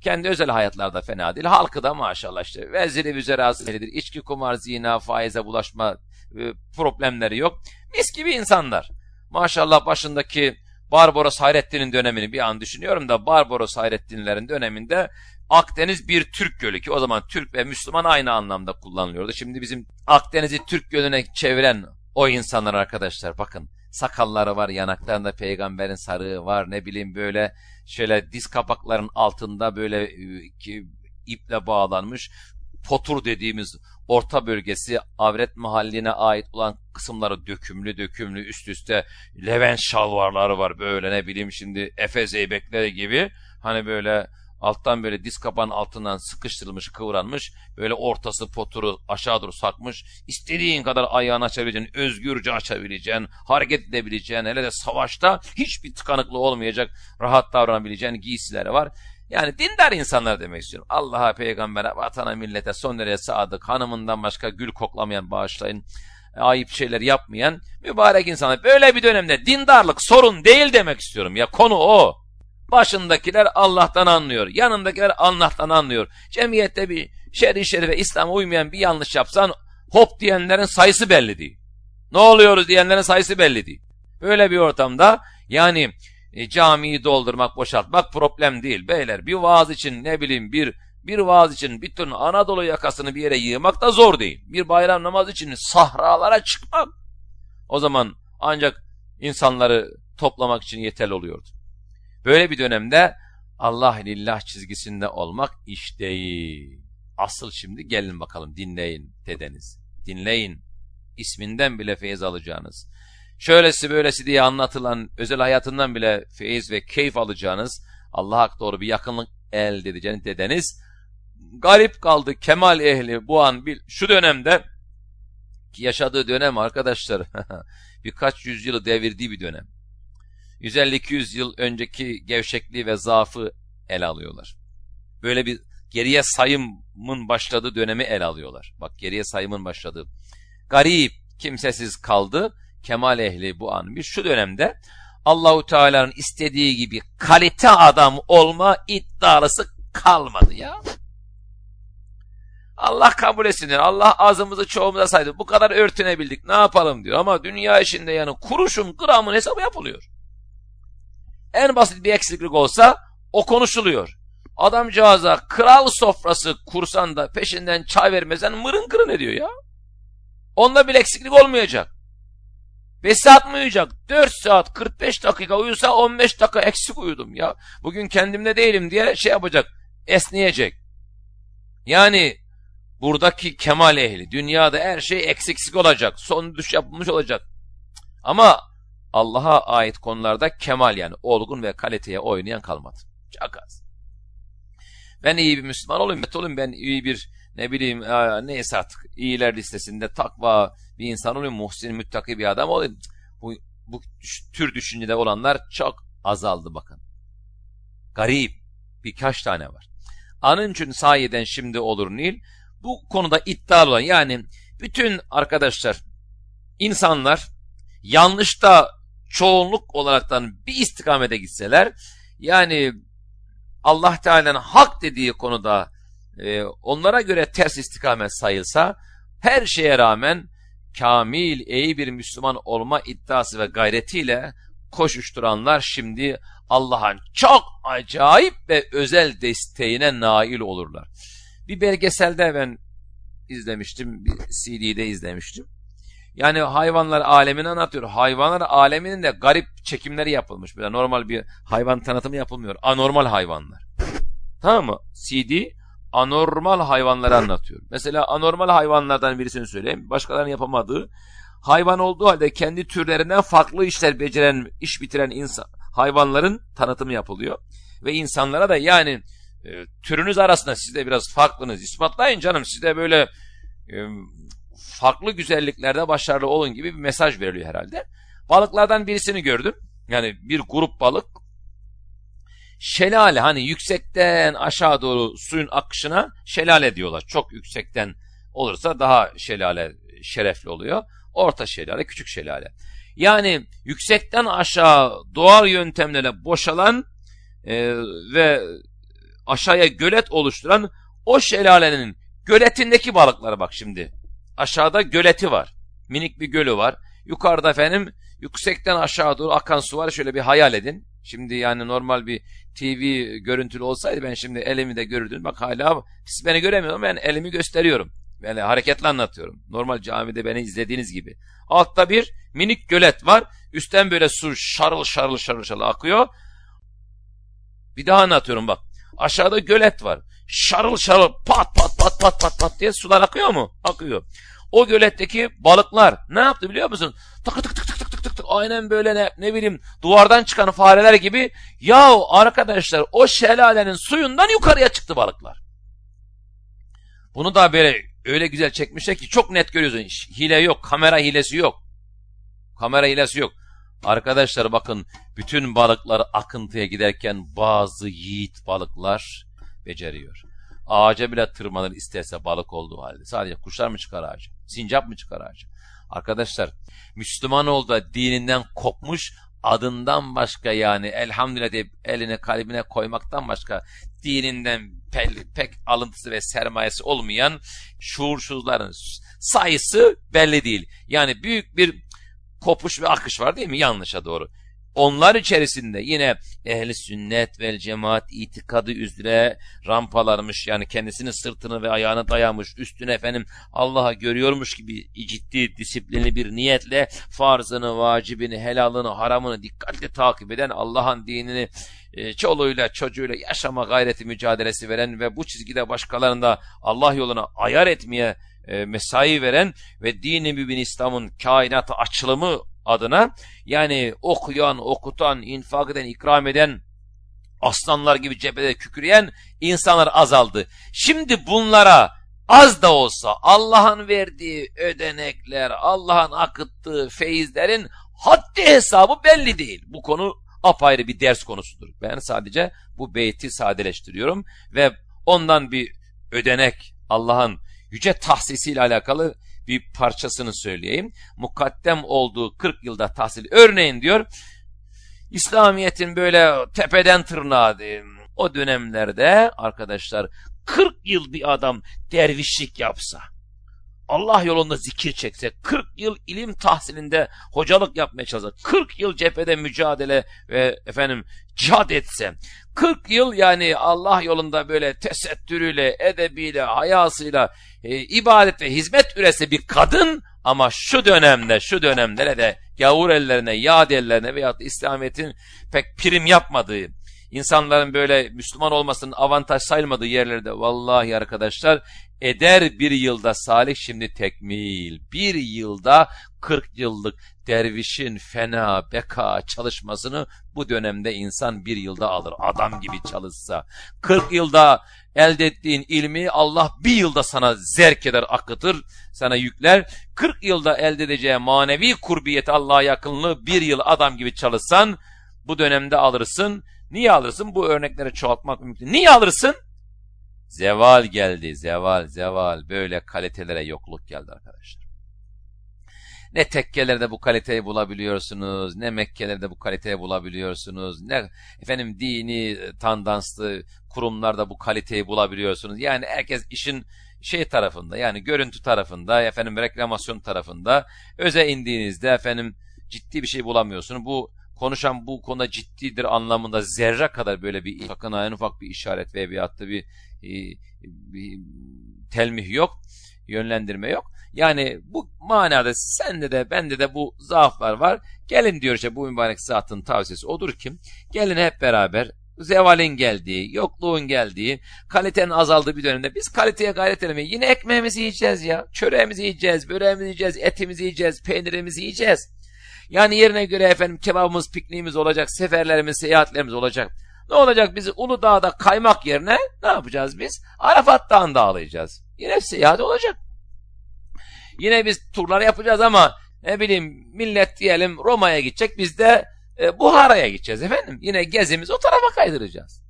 Kendi özel hayatlarda fena değil. Halkı da maşallah işte veziri vüzerasıdır. İçki, kumar, zina, faize bulaşma e, problemleri yok. Mis gibi insanlar. Maşallah başındaki Barbaros Hayrettin'in dönemini bir an düşünüyorum da Barbaros Hayrettinlerin döneminde Akdeniz bir Türk gölü ki o zaman Türk ve Müslüman aynı anlamda kullanılıyordu. Şimdi bizim Akdeniz'i Türk gölüne çeviren o insanlar arkadaşlar bakın sakalları var yanaklarında peygamberin sarığı var ne bileyim böyle şöyle diz kapakların altında böyle e, iple bağlanmış potur dediğimiz orta bölgesi avret mahalline ait olan kısımları dökümlü dökümlü üst üste Levent şalvarları var böyle ne bileyim şimdi Efe zeybekleri gibi. Hani böyle alttan böyle diz kapağın altından sıkıştırılmış kıvranmış böyle ortası poturu aşağı doğru sarkmış istediğin kadar ayağını açabileceksin özgürce açabileceksin hareket edebileceksin hele de savaşta hiçbir tıkanıklığı olmayacak rahat davranabileceğin giysileri var yani dindar insanlar demek istiyorum. Allah'a, peygambere, vatana, millete son derece sadık, hanımından başka gül koklamayan, bağışlayın, ayıp şeyler yapmayan mübarek insanlar. Böyle bir dönemde dindarlık sorun değil demek istiyorum ya konu o. Başındakiler Allah'tan anlıyor, yanındakiler Allah'tan anlıyor. Cemiyette bir şer'i şerife, İslam'a uymayan bir yanlış yapsan hop diyenlerin sayısı belli değil. Ne oluyoruz diyenlerin sayısı belli değil. Böyle bir ortamda yani e, camiyi doldurmak, boşaltmak problem değil. Beyler bir vaaz için ne bileyim bir bir vaaz için bütün Anadolu yakasını bir yere yığmak da zor değil. Bir bayram namaz için sahralara çıkmak o zaman ancak insanları toplamak için yeterli oluyordu. Böyle bir dönemde Allah lillah çizgisinde olmak iş değil. Asıl şimdi gelin bakalım dinleyin dedeniz. Dinleyin. İsminden bile feyiz alacağınız şöylesi böylesi diye anlatılan özel hayatından bile feyiz ve keyif alacağınız, Allah'a doğru bir yakınlık elde edeceğiniz dedeniz, garip kaldı kemal ehli bu an bir, şu dönemde ki yaşadığı dönem arkadaşlar birkaç yüzyılı devirdiği bir dönem. 150-200 yıl önceki gevşekliği ve zaafı ele alıyorlar. Böyle bir geriye sayımın başladığı dönemi ele alıyorlar. Bak geriye sayımın başladığı. Garip, kimsesiz kaldı kemal ehli bu an bir şu dönemde Allahu Teala'nın istediği gibi kalite adam olma iddialısı kalmadı ya. Allah kabul etsin diyor. Allah ağzımızı çoğumuza saydı. Bu kadar örtünebildik ne yapalım diyor. Ama dünya işinde yani kuruşun gramın hesabı yapılıyor. En basit bir eksiklik olsa o konuşuluyor. Adamcağıza kral sofrası kursan da peşinden çay vermezsen mırın kırın ediyor ya. Onda bir eksiklik olmayacak. 5 saat mi uyuyacak? 4 saat 45 dakika uyusa 15 dakika eksik uyudum ya. Bugün kendimde değilim diye şey yapacak. Esneyecek. Yani buradaki kemal ehli dünyada her şey eksiksik olacak. Son düş yapılmış olacak. Ama Allah'a ait konularda kemal yani olgun ve kaliteye oynayan kalmadı. Çok az. Ben iyi bir Müslüman olayım, bet olayım ben iyi bir ne bileyim neyse artık iyiler listesinde takva bir insan olayım, muhsin, müttaki bir adam olayım. Bu, bu tür düşüncede olanlar çok azaldı bakın. Garip birkaç tane var. Anın için sayeden şimdi olur Nil. Bu konuda iddialı olan yani bütün arkadaşlar insanlar yanlışta çoğunluk olaraktan bir istikamete gitseler yani Allah Teala'nın hak dediği konuda e, onlara göre ters istikamet sayılsa her şeye rağmen kamil, iyi bir Müslüman olma iddiası ve gayretiyle koşuşturanlar şimdi Allah'ın çok acayip ve özel desteğine nail olurlar. Bir belgeselde ben izlemiştim, bir CD'de izlemiştim. Yani hayvanlar alemini anlatıyor. Hayvanlar aleminin de garip çekimleri yapılmış. Böyle normal bir hayvan tanıtımı yapılmıyor. Anormal hayvanlar. Tamam mı? CD anormal hayvanları anlatıyor. Mesela anormal hayvanlardan birisini söyleyeyim. Başkalarının yapamadığı hayvan olduğu halde kendi türlerinden farklı işler beceren, iş bitiren insan, hayvanların tanıtımı yapılıyor. Ve insanlara da yani e, türünüz arasında siz de biraz farklınız ispatlayın canım. Siz de böyle e, farklı güzelliklerde başarılı olun gibi bir mesaj veriliyor herhalde. Balıklardan birisini gördüm. Yani bir grup balık şelale hani yüksekten aşağı doğru suyun akışına şelale diyorlar. Çok yüksekten olursa daha şelale şerefli oluyor. Orta şelale, küçük şelale. Yani yüksekten aşağı doğal yöntemlerle boşalan e, ve aşağıya gölet oluşturan o şelalenin göletindeki balıklara bak şimdi. Aşağıda göleti var. Minik bir gölü var. Yukarıda efendim yüksekten aşağı doğru akan su var. Şöyle bir hayal edin. Şimdi yani normal bir TV görüntülü olsaydı ben şimdi elimi de görürdüm. Bak hala siz beni göremiyorsunuz ben elimi gösteriyorum. Yani hareketli anlatıyorum. Normal camide beni izlediğiniz gibi. Altta bir minik gölet var. Üstten böyle su şarıl şarıl şarıl şarıl akıyor. Bir daha anlatıyorum bak. Aşağıda gölet var. Şarıl şarıl pat pat pat pat pat pat diye sular akıyor mu? Akıyor. O göletteki balıklar ne yaptı biliyor musun? Tık tık tık tık tık tık tık aynen böyle ne, ne bileyim duvardan çıkan fareler gibi. Yahu arkadaşlar o şelalenin suyundan yukarıya çıktı balıklar. Bunu da böyle öyle güzel çekmişler ki çok net görüyorsun. Hile yok, kamera hilesi yok. Kamera hilesi yok. Arkadaşlar bakın bütün balıklar akıntıya giderken bazı yiğit balıklar beceriyor. Ağaca bile tırmanır isterse balık olduğu halde. Sadece kuşlar mı çıkar ağaca? Sincap mı çıkar ağaca? Arkadaşlar Müslüman oldu dininden kopmuş adından başka yani elhamdülillah deyip eline kalbine koymaktan başka dininden pek, pek alıntısı ve sermayesi olmayan şuursuzların sayısı belli değil. Yani büyük bir kopuş ve akış var değil mi? Yanlışa doğru. Onlar içerisinde yine ehli sünnet ve cemaat itikadı üzere rampalarmış yani kendisinin sırtını ve ayağını dayamış üstüne efendim Allah'a görüyormuş gibi ciddi disiplinli bir niyetle farzını, vacibini, helalını, haramını dikkatli takip eden Allah'ın dinini e, çoluğuyla çocuğuyla yaşama gayreti mücadelesi veren ve bu çizgide başkalarında Allah yoluna ayar etmeye e, mesai veren ve dini mübin İslam'ın kainatı açılımı adına yani okuyan, okutan, infak eden, ikram eden, aslanlar gibi cephede küküreyen insanlar azaldı. Şimdi bunlara az da olsa Allah'ın verdiği ödenekler, Allah'ın akıttığı feyizlerin haddi hesabı belli değil. Bu konu apayrı bir ders konusudur. Ben sadece bu beyti sadeleştiriyorum ve ondan bir ödenek Allah'ın yüce tahsisiyle alakalı bir parçasını söyleyeyim. Mukaddem olduğu 40 yılda tahsil. Örneğin diyor, İslamiyet'in böyle tepeden tırnağa diyeyim, o dönemlerde arkadaşlar 40 yıl bir adam dervişlik yapsa, Allah yolunda zikir çekse, 40 yıl ilim tahsilinde hocalık yapmaya çalışsa, 40 yıl cephede mücadele ve efendim cihad etse, 40 yıl yani Allah yolunda böyle tesettürüyle, edebiyle, hayasıyla, e, ibadet ve hizmet ürese bir kadın ama şu dönemde, şu dönemlere de gavur ellerine, yad ellerine veyahut İslamiyet'in pek prim yapmadığı, insanların böyle Müslüman olmasının avantaj sayılmadığı yerlerde vallahi arkadaşlar eder bir yılda salih şimdi tekmil. Bir yılda 40 yıllık dervişin fena, beka çalışmasını bu dönemde insan bir yılda alır. Adam gibi çalışsa. 40 yılda elde ettiğin ilmi Allah bir yılda sana zerk eder, akıtır, sana yükler. 40 yılda elde edeceği manevi kurbiyeti Allah'a yakınlığı bir yıl adam gibi çalışsan bu dönemde alırsın. Niye alırsın? Bu örnekleri çoğaltmak mümkün. Niye alırsın? Zeval geldi, zeval, zeval. Böyle kalitelere yokluk geldi arkadaşlar. Ne tekkelerde bu kaliteyi bulabiliyorsunuz, ne Mekkelerde bu kaliteyi bulabiliyorsunuz, ne efendim dini tandanslı kurumlarda bu kaliteyi bulabiliyorsunuz. Yani herkes işin şey tarafında yani görüntü tarafında, efendim reklamasyon tarafında öze indiğinizde efendim ciddi bir şey bulamıyorsunuz. Bu konuşan bu konuda ciddidir anlamında zerre kadar böyle bir sakın en ufak bir işaret veya bir hatta bir, bir, bir telmih yok, yönlendirme yok. Yani bu manada sende de bende de bu zaaflar var. Gelin diyor işte bu mübarek zatın tavsiyesi odur ki gelin hep beraber zevalin geldiği, yokluğun geldiği, kalitenin azaldığı bir dönemde biz kaliteye gayret edemeyiz. Yine ekmeğimizi yiyeceğiz ya. Çöreğimizi yiyeceğiz, böreğimizi yiyeceğiz, etimizi yiyeceğiz, peynirimizi yiyeceğiz. Yani yerine göre efendim kebabımız, pikniğimiz olacak, seferlerimiz, seyahatlerimiz olacak. Ne olacak bizi Uludağ'da kaymak yerine ne yapacağız biz? Arafat Dağı'nda ağlayacağız. Yine seyahat olacak. Yine biz turlar yapacağız ama ne bileyim millet diyelim Roma'ya gidecek biz de e, Buhara'ya gideceğiz efendim. Yine gezimizi o tarafa kaydıracağız.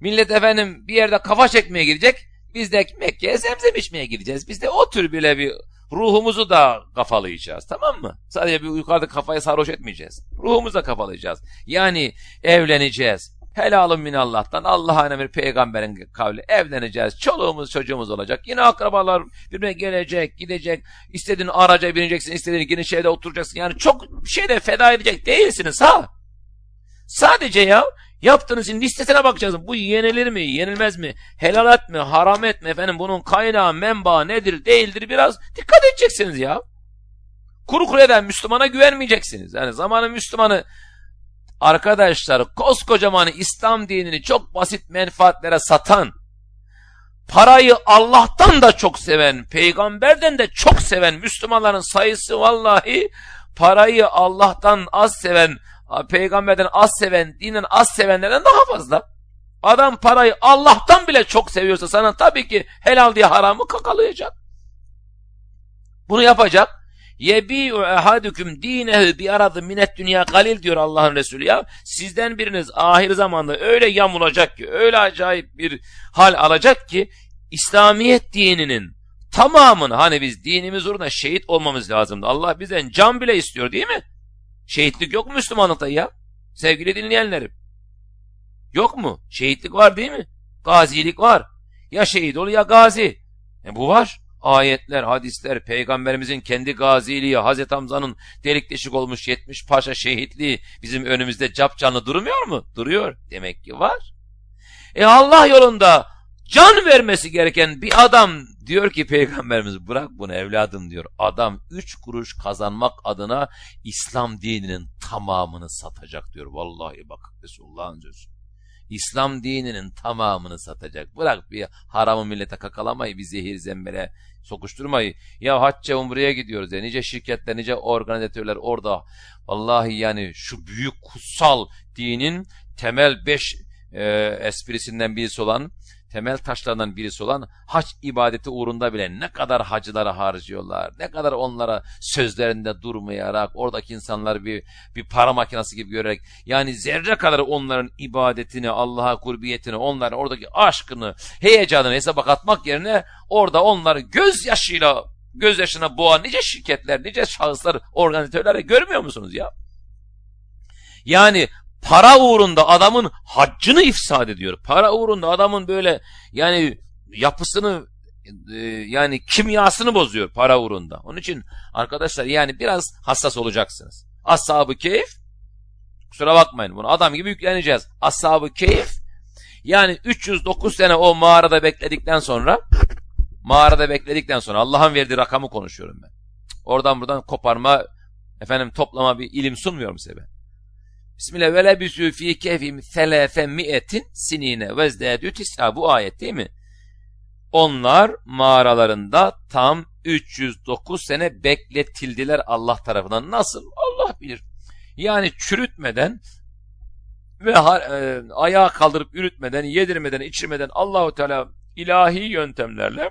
Millet efendim bir yerde kafa çekmeye gidecek. Biz de Mekke'ye zemzem içmeye gideceğiz. Biz de o tür bile bir ruhumuzu da kafalayacağız tamam mı? Sadece bir yukarıda kafayı sarhoş etmeyeceğiz. Ruhumuzu da kafalayacağız. Yani evleneceğiz. Helalun minallah'tan Allah'ın emir peygamberin kavli evleneceğiz. Çoluğumuz çocuğumuz olacak. Yine akrabalar birbirine gelecek, gidecek. İstediğin araca bineceksin, istediğin geniş evde oturacaksın. Yani çok şey de feda edecek değilsiniz ha. Sadece ya yaptığınız için listesine bakacağız. Bu yenilir mi, yenilmez mi? Helal et mi, haram et mi? Efendim bunun kaynağı, menbaı nedir, değildir biraz dikkat edeceksiniz ya. Kuru kuru Müslümana güvenmeyeceksiniz. Yani zamanın Müslümanı arkadaşlar koskocaman İslam dinini çok basit menfaatlere satan, parayı Allah'tan da çok seven, peygamberden de çok seven Müslümanların sayısı vallahi parayı Allah'tan az seven, peygamberden az seven, dinen az sevenlerden daha fazla. Adam parayı Allah'tan bile çok seviyorsa sana tabii ki helal diye haramı kakalayacak. Bunu yapacak. Yebi'u ehadüküm dinehu bi aradı minet dünya galil diyor Allah'ın Resulü ya. Sizden biriniz ahir zamanda öyle yamulacak ki, öyle acayip bir hal alacak ki İslamiyet dininin tamamını hani biz dinimiz uğruna şehit olmamız lazımdı. Allah bizden can bile istiyor değil mi? Şehitlik yok mu Müslümanlıkta ya? Sevgili dinleyenlerim. Yok mu? Şehitlik var değil mi? Gazilik var. Ya şehit ol ya gazi. E bu var ayetler, hadisler, peygamberimizin kendi gaziliği, Hazreti Hamza'nın delik deşik olmuş 70 paşa şehitliği bizim önümüzde cap canlı durmuyor mu? Duruyor. Demek ki var. E Allah yolunda can vermesi gereken bir adam diyor ki peygamberimiz bırak bunu evladım diyor. Adam üç kuruş kazanmak adına İslam dininin tamamını satacak diyor. Vallahi bak Resulullah'ın sözü. İslam dininin tamamını satacak. Bırak bir haramı millete kakalamayı, bir zehir zembere sokuşturmayı. Ya hacca umreye gidiyoruz ya. Nice şirketler, nice organizatörler orada. Vallahi yani şu büyük kutsal dinin temel beş e, esprisinden birisi olan temel taşlarından birisi olan hac ibadeti uğrunda bile ne kadar hacılara harcıyorlar, ne kadar onlara sözlerinde durmayarak, oradaki insanlar bir, bir para makinesi gibi görerek, yani zerre kadar onların ibadetini, Allah'a kurbiyetini, onların oradaki aşkını, heyecanını hesaba katmak yerine orada onları gözyaşıyla, gözyaşına boğan nice şirketler, nice şahıslar, organizatörler görmüyor musunuz ya? Yani para uğrunda adamın haccını ifsad ediyor. Para uğrunda adamın böyle yani yapısını e, yani kimyasını bozuyor para uğrunda. Onun için arkadaşlar yani biraz hassas olacaksınız. Ashab-ı keyif kusura bakmayın bunu adam gibi yükleneceğiz. Ashab-ı keyif yani 309 sene o mağarada bekledikten sonra mağarada bekledikten sonra Allah'ın verdiği rakamı konuşuyorum ben. Oradan buradan koparma efendim toplama bir ilim sunmuyorum size ben. Bismillah ve lebisü fî kehfim selâfe mi'etin sinine vezdâdü tis'a bu ayet değil mi? Onlar mağaralarında tam 309 sene bekletildiler Allah tarafından. Nasıl? Allah bilir. Yani çürütmeden ve e, ayağa kaldırıp yürütmeden, yedirmeden, içirmeden Allahu Teala ilahi yöntemlerle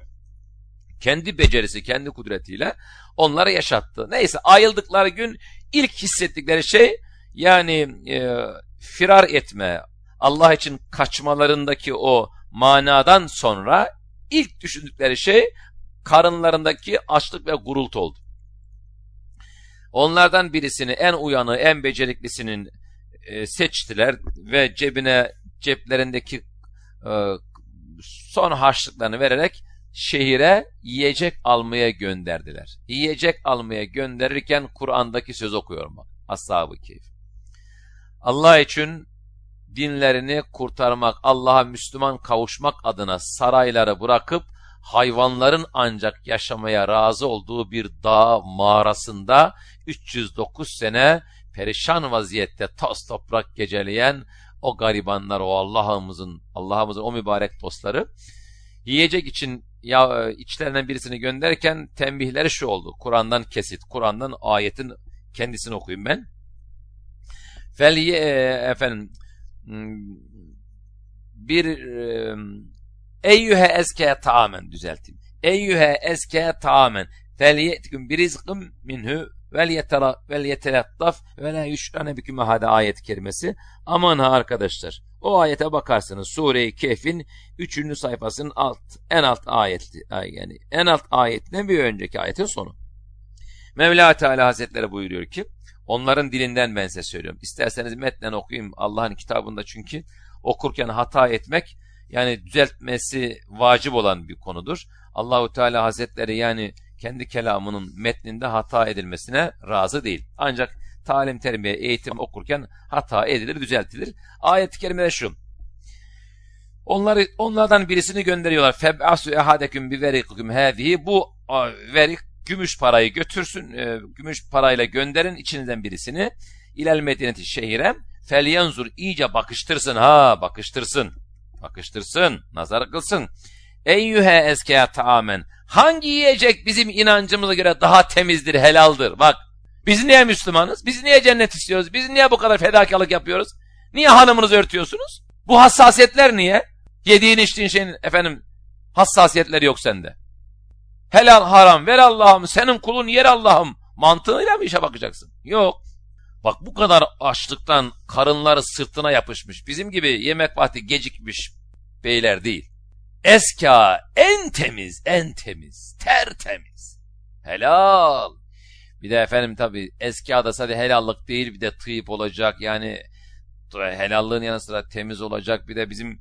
kendi becerisi, kendi kudretiyle onları yaşattı. Neyse ayıldıkları gün ilk hissettikleri şey yani e, firar etme, Allah için kaçmalarındaki o manadan sonra ilk düşündükleri şey karınlarındaki açlık ve gurultu oldu. Onlardan birisini en uyanı, en beceriklisinin e, seçtiler ve cebine ceplerindeki e, son harçlıklarını vererek şehire yiyecek almaya gönderdiler. Yiyecek almaya gönderirken Kur'an'daki söz okuyorum. Ashab-ı Keyif. Allah için dinlerini kurtarmak, Allah'a Müslüman kavuşmak adına sarayları bırakıp hayvanların ancak yaşamaya razı olduğu bir dağ mağarasında 309 sene perişan vaziyette toz toprak geceleyen o garibanlar, o Allah'ımızın, Allah'ımızın o mübarek dostları yiyecek için ya içlerinden birisini gönderirken tembihleri şu oldu. Kur'an'dan kesit, Kur'an'dan ayetin kendisini okuyayım ben. Fel e, efendim bir e, eyyühe eske taamen düzelteyim. Eyyühe eske taamen fel ye'tikum bir rizkım minhu vel yetelattaf ve la yuşrane biküm hada ayet kerimesi. Aman ha arkadaşlar. O ayete bakarsınız. Sure-i Kehf'in 3. sayfasının alt en alt ayeti yani en alt ayetine bir önceki ayetin sonu. Mevla Teala Hazretleri buyuruyor ki onların dilinden ben size söylüyorum. İsterseniz metnen okuyayım Allah'ın kitabında çünkü okurken hata etmek yani düzeltmesi vacip olan bir konudur. Allahu Teala Hazretleri yani kendi kelamının metninde hata edilmesine razı değil. Ancak talim, terbiye, eğitim okurken hata edilir, düzeltilir. Ayet-i kerimede şu. Onları, onlardan birisini gönderiyorlar. Feb'asu ehadeküm bi verikikum hâzihi. Bu verik gümüş parayı götürsün, e, gümüş parayla gönderin içinizden birisini. İlel medineti şehire felyanzur iyice bakıştırsın ha bakıştırsın. Bakıştırsın, nazar kılsın. Eyyühe eskeya taamen. Hangi yiyecek bizim inancımıza göre daha temizdir, helaldir? Bak, biz niye Müslümanız? Biz niye cennet istiyoruz? Biz niye bu kadar fedakarlık yapıyoruz? Niye hanımınızı örtüyorsunuz? Bu hassasiyetler niye? Yediğin içtiğin şeyin efendim hassasiyetleri yok sende. Helal haram ver Allah'ım senin kulun yer Allah'ım mantığıyla mı işe bakacaksın? Yok. Bak bu kadar açlıktan karınları sırtına yapışmış bizim gibi yemek vakti gecikmiş beyler değil. Eska en temiz en temiz tertemiz helal. Bir de efendim tabi eskada sadece helallık değil bir de tıyıp olacak yani helallığın yanı sıra temiz olacak bir de bizim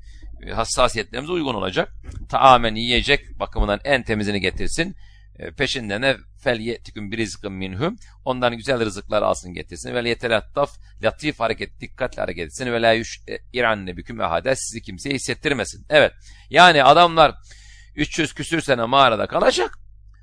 hassasiyetlerimize uygun olacak. Tamamen yiyecek bakımından en temizini getirsin. E, peşinden ne fel yetiküm bir rizkın minhum. Ondan güzel rızıklar alsın getirsin. Ve yetelattaf latif hareket dikkatli hareket etsin. Ve la yuş e, iranne büküm sizi kimseye hissettirmesin. Evet. Yani adamlar 300 küsür sene mağarada kalacak.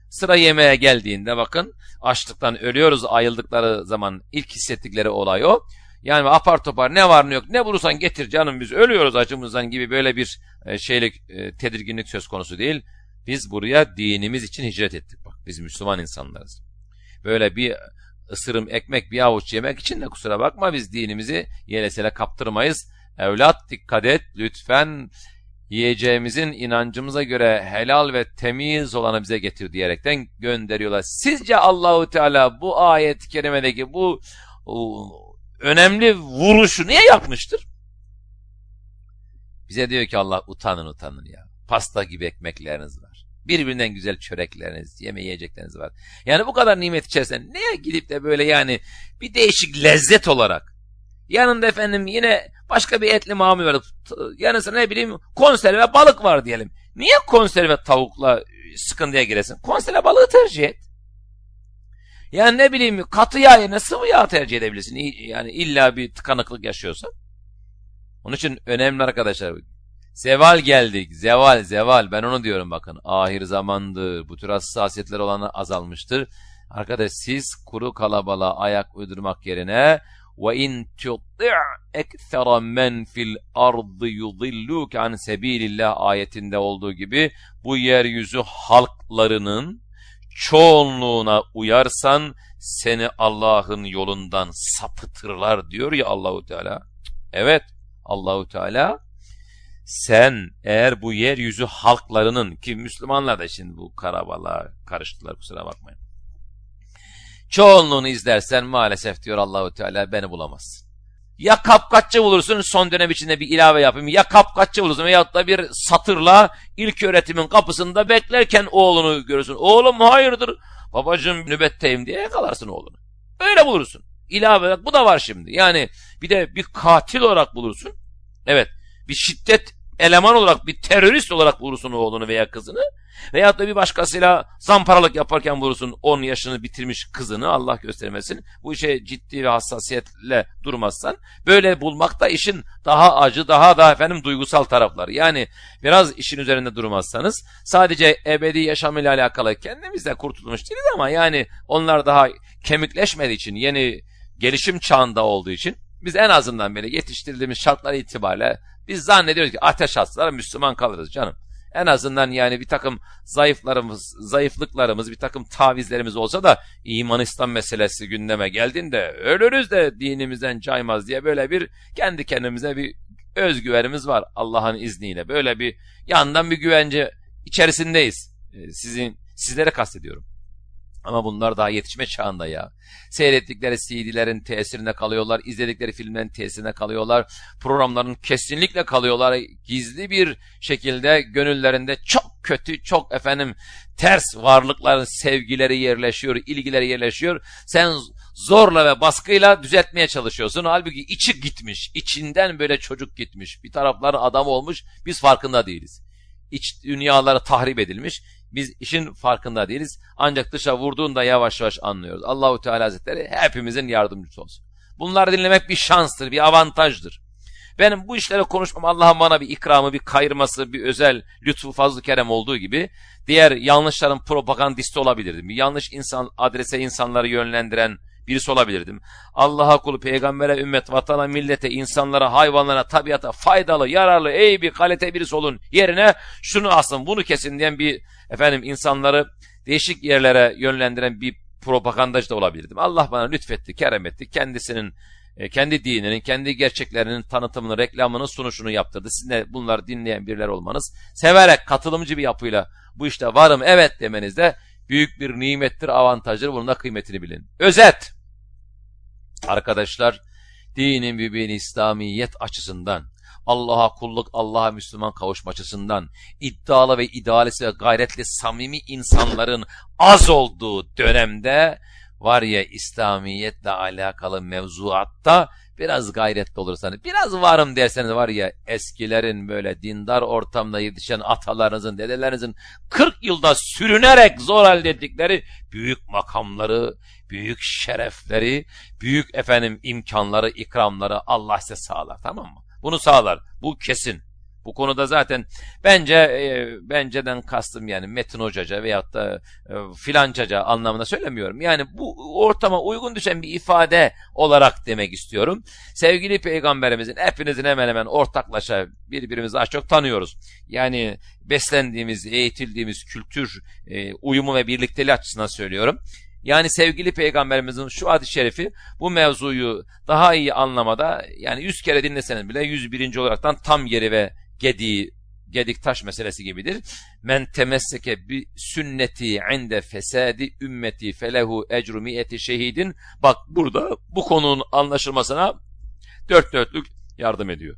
Sıra yemeğe geldiğinde bakın açlıktan ölüyoruz ayıldıkları zaman ilk hissettikleri olay o. Yani apar topar ne var ne yok ne bulursan getir canım biz ölüyoruz acımızdan gibi böyle bir e, şeylik e, tedirginlik söz konusu değil. Biz buraya dinimiz için hicret ettik bak biz Müslüman insanlarız. Böyle bir ısırım ekmek bir avuç yemek için de kusura bakma biz dinimizi yelesele kaptırmayız. Evlat dikkat et lütfen yiyeceğimizin inancımıza göre helal ve temiz olanı bize getir diyerekten gönderiyorlar. Sizce Allahu Teala bu ayet-i kerimedeki bu önemli vuruşu niye yapmıştır? Bize diyor ki Allah utanın utanın ya. Pasta gibi ekmekleriniz var. Birbirinden güzel çörekleriniz, yeme yiyecekleriniz var. Yani bu kadar nimet içerisinde niye gidip de böyle yani bir değişik lezzet olarak yanında efendim yine başka bir etli mamul var. Yanısına ne bileyim konserve balık var diyelim. Niye konserve tavukla sıkıntıya giresin? Konserve balığı tercih et. Yani ne bileyim katı yağ yerine sıvı yağ tercih edebilirsin. Yani illa bir tıkanıklık yaşıyorsan. Onun için önemli arkadaşlar. Zeval geldik. Zeval, zeval. Ben onu diyorum bakın. Ahir zamandır. Bu tür hassasiyetler olanı azalmıştır. Arkadaş siz kuru kalabalığa ayak uydurmak yerine ve in tuti' ekthera men fil ardı yudilluk an sebilillah ayetinde olduğu gibi bu yeryüzü halklarının çoğunluğuna uyarsan seni Allah'ın yolundan sapıtırlar diyor ya Allahu Teala. Evet Allahu Teala sen eğer bu yeryüzü halklarının ki Müslümanlar da şimdi bu karabalığa karıştılar kusura bakmayın. Çoğunluğunu izlersen maalesef diyor Allahu Teala beni bulamazsın. Ya kapkaççı bulursun son dönem içinde bir ilave yapayım. Ya kapkaççı bulursun veyahut da bir satırla ilk öğretimin kapısında beklerken oğlunu görürsün. Oğlum hayırdır babacığım nöbetteyim diye yakalarsın oğlunu. Öyle bulursun. İlave bu da var şimdi. Yani bir de bir katil olarak bulursun. Evet bir şiddet eleman olarak bir terörist olarak bulursun oğlunu veya kızını. Veyahut da bir başkasıyla zamparalık yaparken bulursun 10 yaşını bitirmiş kızını Allah göstermesin. Bu işe ciddi ve hassasiyetle durmazsan böyle bulmak da işin daha acı daha da efendim duygusal tarafları. Yani biraz işin üzerinde durmazsanız sadece ebedi yaşamıyla alakalı kendimizde kurtulmuş değiliz ama yani onlar daha kemikleşmediği için yeni gelişim çağında olduğu için biz en azından böyle yetiştirildiğimiz şartlar itibariyle biz zannediyoruz ki ateş atsalar Müslüman kalırız canım. En azından yani bir takım zayıflarımız, zayıflıklarımız, bir takım tavizlerimiz olsa da iman İslam meselesi gündeme geldiğinde ölürüz de dinimizden caymaz diye böyle bir kendi kendimize bir özgüvenimiz var Allah'ın izniyle. Böyle bir yandan bir güvence içerisindeyiz. Ee, sizin sizlere kastediyorum. Ama bunlar daha yetişme çağında ya. Seyrettikleri CD'lerin tesirine kalıyorlar, izledikleri filmlerin tesirine kalıyorlar, programların kesinlikle kalıyorlar. Gizli bir şekilde gönüllerinde çok kötü, çok efendim ters varlıkların sevgileri yerleşiyor, ilgileri yerleşiyor. Sen zorla ve baskıyla düzeltmeye çalışıyorsun. Halbuki içi gitmiş, içinden böyle çocuk gitmiş, bir tarafları adam olmuş, biz farkında değiliz. İç dünyaları tahrip edilmiş, biz işin farkında değiliz. Ancak dışa vurduğunda yavaş yavaş anlıyoruz. Allahu Teala Hazretleri hepimizin yardımcısı olsun. Bunları dinlemek bir şanstır, bir avantajdır. Benim bu işlere konuşmam Allah'ın bana bir ikramı, bir kayırması, bir özel lütfu, fazlı kerem olduğu gibi diğer yanlışların propagandisti olabilirdim. Bir yanlış insan adrese insanları yönlendiren birisi olabilirdim. Allah'a kulu, peygambere, ümmet, vatana, millete, insanlara, hayvanlara, tabiata faydalı, yararlı, ey bir kalite birisi olun yerine şunu asın, bunu kesin diyen bir efendim insanları değişik yerlere yönlendiren bir propagandacı da olabilirdim. Allah bana lütfetti, kerem etti. Kendisinin e, kendi dininin, kendi gerçeklerinin tanıtımını, reklamını, sunuşunu yaptırdı. Siz de bunları dinleyen biriler olmanız, severek, katılımcı bir yapıyla bu işte varım, evet demeniz de büyük bir nimettir, avantajdır. Bunun da kıymetini bilin. Özet, arkadaşlar, dinin mübin İslamiyet açısından, Allah'a kulluk, Allah'a Müslüman kavuşma açısından, iddialı ve idealist ve gayretli, samimi insanların az olduğu dönemde, var ya İslamiyetle alakalı mevzuatta biraz gayretli olursanız, biraz varım derseniz var ya eskilerin böyle dindar ortamda yetişen atalarınızın, dedelerinizin 40 yılda sürünerek zor elde ettikleri büyük makamları, büyük şerefleri, büyük efendim imkanları, ikramları Allah size sağlar tamam mı? Bunu sağlar. Bu kesin. Bu konuda zaten bence e, benceden kastım yani Metin Hocaca veyahut da e, filancaca anlamında söylemiyorum. Yani bu ortama uygun düşen bir ifade olarak demek istiyorum. Sevgili peygamberimizin hepinizin hemen hemen ortaklaşa birbirimizi az çok tanıyoruz. Yani beslendiğimiz, eğitildiğimiz kültür e, uyumu ve birlikteliği açısından söylüyorum. Yani sevgili peygamberimizin şu hadis-i şerifi bu mevzuyu daha iyi anlamada yani yüz kere dinleseniz bile yüz birinci olaraktan tam yeri ve gediği gedik taş meselesi gibidir. Men temesseke bi sünneti inde fesadi ümmeti felehu ecru miyeti şehidin. Bak burada bu konunun anlaşılmasına dört dörtlük yardım ediyor.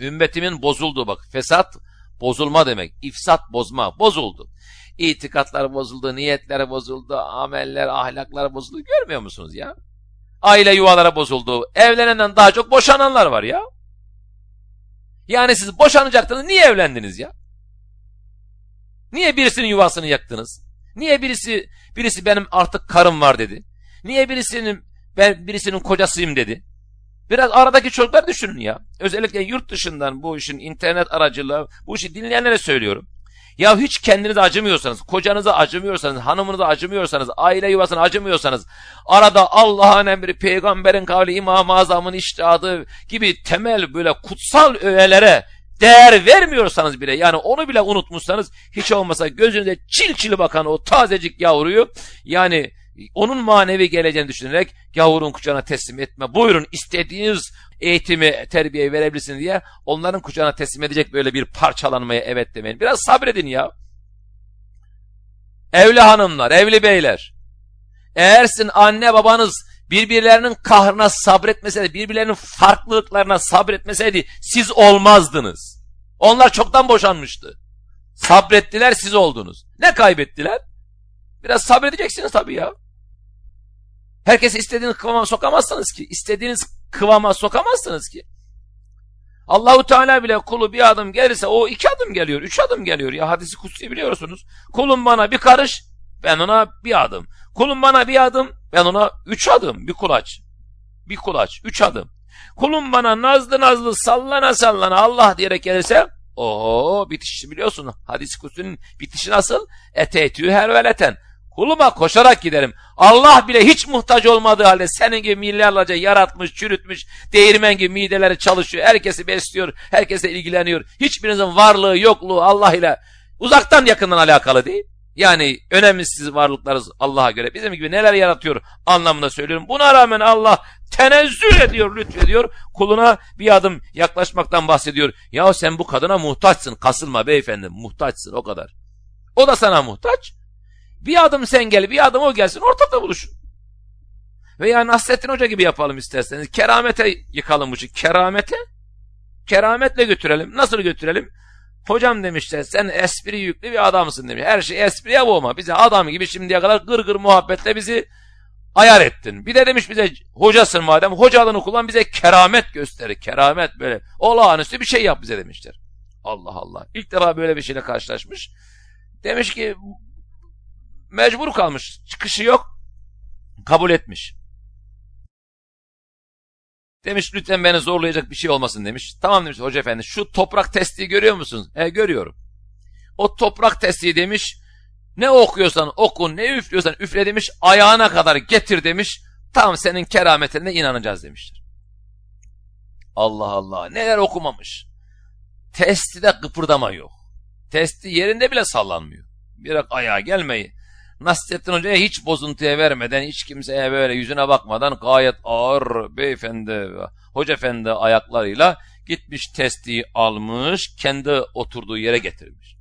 Ümmetimin bozulduğu bak fesat bozulma demek. İfsat bozma bozuldu. İtikatlar bozuldu, niyetler bozuldu, ameller, ahlaklar bozuldu. Görmüyor musunuz ya? Aile yuvalara bozuldu. Evlenenden daha çok boşananlar var ya. Yani siz boşanacaktınız niye evlendiniz ya? Niye birisinin yuvasını yaktınız? Niye birisi birisi benim artık karım var dedi? Niye birisinin ben birisinin kocasıyım dedi? Biraz aradaki çocuklar düşünün ya. Özellikle yurt dışından bu işin internet aracılığı bu işi dinleyenlere söylüyorum. Ya hiç kendinize acımıyorsanız, kocanıza acımıyorsanız, hanımınıza acımıyorsanız, aile yuvasına acımıyorsanız, arada Allah'ın emri, peygamberin kavli, İmam-ı Azam'ın iştihadı gibi temel böyle kutsal öğelere değer vermiyorsanız bile, yani onu bile unutmuşsanız, hiç olmasa gözünüze çil çil bakan o tazecik yavruyu, yani onun manevi geleceğini düşünerek gavurun kucağına teslim etme. Buyurun istediğiniz eğitimi, terbiye verebilirsiniz diye onların kucağına teslim edecek böyle bir parçalanmaya evet demeyin. Biraz sabredin ya. Evli hanımlar, evli beyler. Eğer sizin anne babanız birbirlerinin kahrına sabretmeseydi, birbirlerinin farklılıklarına sabretmeseydi siz olmazdınız. Onlar çoktan boşanmıştı. Sabrettiler siz oldunuz. Ne kaybettiler? Biraz sabredeceksiniz tabii ya. Herkesi istediğiniz kıvama sokamazsınız ki. İstediğiniz kıvama sokamazsınız ki. Allahu Teala bile kulu bir adım gelirse o iki adım geliyor, üç adım geliyor. Ya hadisi kutsi biliyorsunuz. Kulum bana bir karış, ben ona bir adım. Kulum bana bir adım, ben ona üç adım. Bir kulaç. Bir kulaç, üç adım. Kulum bana nazlı nazlı sallana sallana Allah diyerek gelirse oho bitişi biliyorsun. Hadis kutsinin bitişi nasıl? Etetü her veleten. Kuluma koşarak giderim. Allah bile hiç muhtaç olmadığı halde senin gibi milyarlarca yaratmış, çürütmüş, değirmen gibi mideleri çalışıyor. Herkesi besliyor, herkese ilgileniyor. Hiçbirinizin varlığı, yokluğu Allah ile uzaktan yakından alakalı değil. Yani önemsiz varlıklarız Allah'a göre. Bizim gibi neler yaratıyor anlamında söylüyorum. Buna rağmen Allah tenezzül ediyor, lütfediyor. Kuluna bir adım yaklaşmaktan bahsediyor. Ya sen bu kadına muhtaçsın. Kasılma beyefendi. Muhtaçsın o kadar. O da sana muhtaç. Bir adım sen gel, bir adım o gelsin, ortada buluşun. Veya Nasrettin Hoca gibi yapalım isterseniz. Keramete yıkalım bu işi. Keramete, kerametle götürelim. Nasıl götürelim? Hocam demişler sen espri yüklü bir adamsın demiş. Her şey espriye boğma. Bize adam gibi şimdiye kadar gır gır muhabbetle bizi ayar ettin. Bir de demiş bize hocasın madem hocalığını kullan bize keramet gösterir. Keramet böyle olağanüstü bir şey yap bize demişler. Allah Allah. İlk defa böyle bir şeyle karşılaşmış. Demiş ki mecbur kalmış. Çıkışı yok. Kabul etmiş. Demiş lütfen beni zorlayacak bir şey olmasın demiş. Tamam demiş hoca efendi şu toprak testi görüyor musunuz? E görüyorum. O toprak testi demiş ne okuyorsan oku ne üflüyorsan üfle demiş ayağına kadar getir demiş. Tam senin kerametine inanacağız demiştir. Allah Allah neler okumamış. Testi de kıpırdama yok. Testi yerinde bile sallanmıyor. Bir ayağa gelmeyi. Nasrettin Hoca'ya hiç bozuntuya vermeden, hiç kimseye böyle yüzüne bakmadan gayet ağır beyefendi, hoca efendi ayaklarıyla gitmiş testiyi almış, kendi oturduğu yere getirmiş.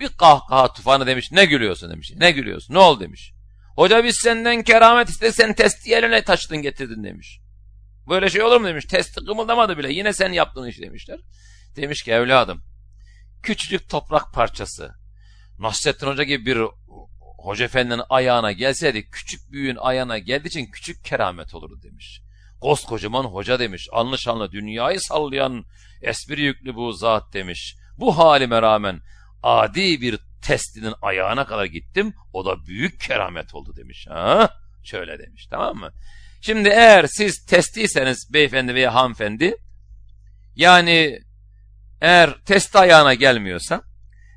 Bir kahkaha tufanı demiş, ne gülüyorsun demiş, ne gülüyorsun, ne oldu demiş. Hoca biz senden keramet istedik, sen testi eline taşıdın getirdin demiş. Böyle şey olur mu demiş, testi kımıldamadı bile, yine sen yaptığın iş demişler. Demiş ki evladım, küçücük toprak parçası, Nasrettin Hoca gibi bir Hoca Efendi'nin ayağına gelseydi küçük büyüğün ayağına geldiği için küçük keramet olurdu demiş. Koskocaman hoca demiş. Anlı şanlı dünyayı sallayan espri yüklü bu zat demiş. Bu halime rağmen adi bir testinin ayağına kadar gittim. O da büyük keramet oldu demiş. Ha? Şöyle demiş tamam mı? Şimdi eğer siz testiyseniz beyefendi veya hanımefendi yani eğer test ayağına gelmiyorsa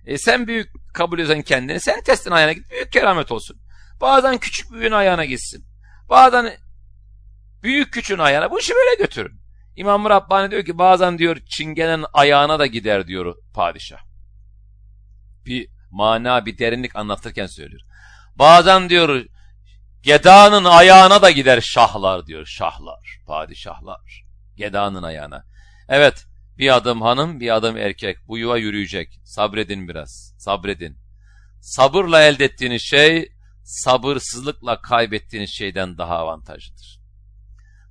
e sen büyük kabul eden kendini sen testin ayağına git büyük keramet olsun. Bazen küçük büyüğün ayağına gitsin. Bazen büyük küçüğün ayağına bu işi böyle götürün. İmam Rabbani diyor ki bazen diyor çingenenin ayağına da gider diyor padişah. Bir mana bir derinlik anlatırken söylüyor. Bazen diyor gedanın ayağına da gider şahlar diyor şahlar padişahlar gedanın ayağına. Evet bir adım hanım, bir adım erkek. Bu yuva yürüyecek. Sabredin biraz. Sabredin. Sabırla elde ettiğiniz şey, sabırsızlıkla kaybettiğiniz şeyden daha avantajlıdır.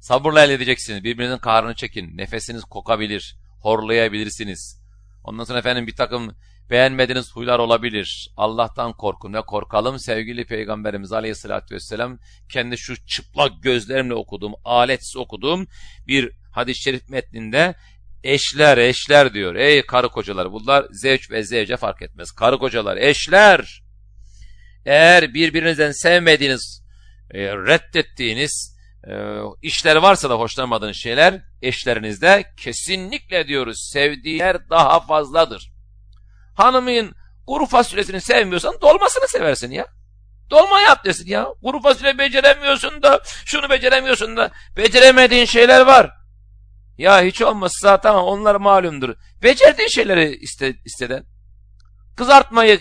Sabırla elde edeceksiniz. Birbirinizin karnını çekin. Nefesiniz kokabilir. Horlayabilirsiniz. Ondan sonra efendim bir takım beğenmediğiniz huylar olabilir. Allah'tan korkun ve korkalım. Sevgili Peygamberimiz Aleyhisselatü Vesselam kendi şu çıplak gözlerimle okuduğum, aletsiz okuduğum bir hadis-i şerif metninde Eşler, eşler diyor. Ey karı kocalar. Bunlar zevç ve zevce fark etmez. Karı kocalar, eşler. Eğer birbirinizden sevmediğiniz, e, reddettiğiniz e, işler varsa da hoşlanmadığınız şeyler eşlerinizde kesinlikle diyoruz sevdiğiler daha fazladır. Hanımın kuru fasulyesini sevmiyorsan dolmasını seversin ya. Dolma yap desin ya. Kuru fasulye beceremiyorsun da şunu beceremiyorsun da beceremediğin şeyler var. Ya hiç olmazsa tamam onlar malumdur. Becerdiği şeyleri iste, isteden. Kızartmayı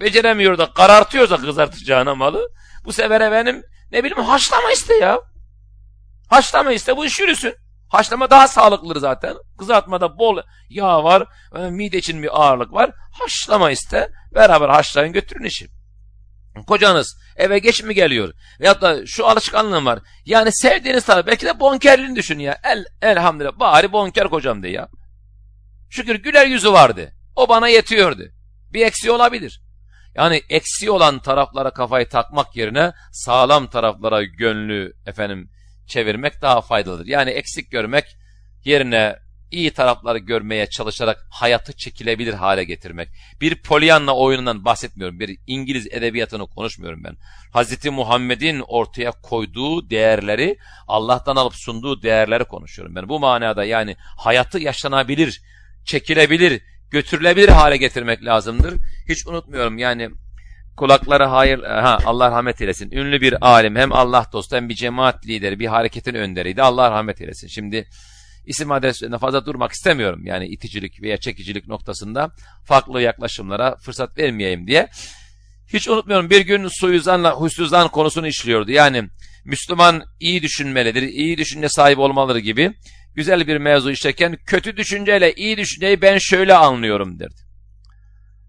beceremiyor da karartıyorsa kızartacağına malı. Bu sefer benim ne bileyim haşlama iste ya. Haşlama iste bu iş yürüsün. Haşlama daha sağlıklıdır zaten. Kızartmada bol yağ var. Mide için bir ağırlık var. Haşlama iste. Beraber haşlayın götürün işi. Kocanız eve geç mi geliyor? Veyahut da şu alışkanlığım var. Yani sevdiğiniz taraf belki de bonkerliğini düşün ya. El, elhamdülillah bari bonker kocam de ya. Şükür güler yüzü vardı. O bana yetiyordu. Bir eksiği olabilir. Yani eksiği olan taraflara kafayı takmak yerine sağlam taraflara gönlü efendim çevirmek daha faydalıdır. Yani eksik görmek yerine iyi tarafları görmeye çalışarak hayatı çekilebilir hale getirmek. Bir Pollyanna oyunundan bahsetmiyorum. Bir İngiliz edebiyatını konuşmuyorum ben. Hazreti Muhammed'in ortaya koyduğu değerleri, Allah'tan alıp sunduğu değerleri konuşuyorum ben. Bu manada yani hayatı yaşanabilir, çekilebilir, götürülebilir hale getirmek lazımdır. Hiç unutmuyorum yani kulakları hayır ha Allah rahmet eylesin. Ünlü bir alim hem Allah dostu hem bir cemaat lideri, bir hareketin önderiydi. Allah rahmet eylesin. Şimdi isim adreslerine fazla durmak istemiyorum. Yani iticilik veya çekicilik noktasında farklı yaklaşımlara fırsat vermeyeyim diye. Hiç unutmuyorum bir gün suizanla huysuzan konusunu işliyordu. Yani Müslüman iyi düşünmelidir, iyi düşünce sahibi olmalıdır gibi güzel bir mevzu işlerken kötü düşünceyle iyi düşünceyi ben şöyle anlıyorum derdi.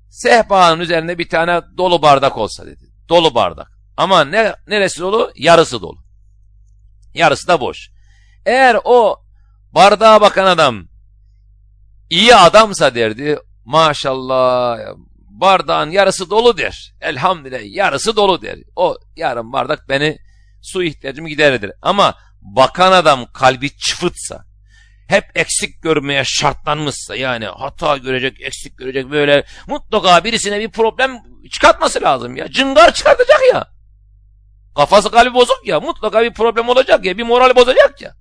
Sehpanın üzerinde bir tane dolu bardak olsa dedi. Dolu bardak. Ama ne neresi dolu? Yarısı dolu. Yarısı da boş. Eğer o bardağa bakan adam iyi adamsa derdi maşallah bardağın yarısı dolu der. Elhamdülillah yarısı dolu der. O yarım bardak beni su ihtiyacımı giderir. Ama bakan adam kalbi çıfıtsa, hep eksik görmeye şartlanmışsa yani hata görecek, eksik görecek böyle mutlaka birisine bir problem çıkartması lazım ya. Cıngar çıkartacak ya. Kafası kalbi bozuk ya. Mutlaka bir problem olacak ya. Bir moral bozacak ya.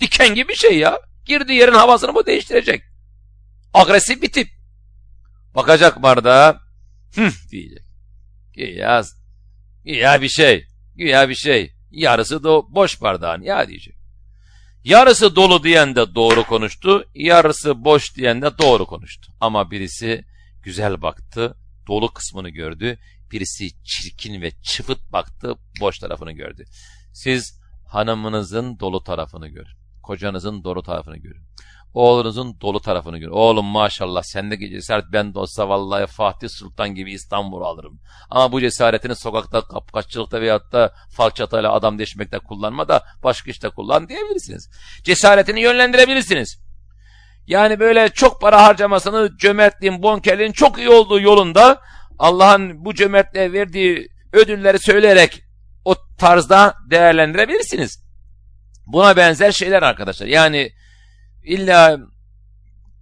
Diken gibi bir şey ya. Girdiği yerin havasını bu değiştirecek. Agresif bir tip. Bakacak bardağa. Hıh diyecek. Güya, güya bir şey. Güya bir şey. Yarısı da boş bardağın ya diyecek. Yarısı dolu diyen de doğru konuştu. Yarısı boş diyen de doğru konuştu. Ama birisi güzel baktı. Dolu kısmını gördü. Birisi çirkin ve çıfıt baktı. Boş tarafını gördü. Siz hanımınızın dolu tarafını görün. Kocanızın dolu tarafını görün. Oğlunuzun dolu tarafını görün. Oğlum maşallah sendeki cesaret ben de olsa vallahi Fatih Sultan gibi İstanbul alırım. Ama bu cesaretini sokakta, kapkaççılıkta veyahut da falçatayla adam deşmekte kullanma da başka işte kullan diyebilirsiniz. Cesaretini yönlendirebilirsiniz. Yani böyle çok para harcamasını cömertliğin, bonkerliğin çok iyi olduğu yolunda Allah'ın bu cömertliğe verdiği ödülleri söyleyerek o tarzda değerlendirebilirsiniz. Buna benzer şeyler arkadaşlar. Yani illa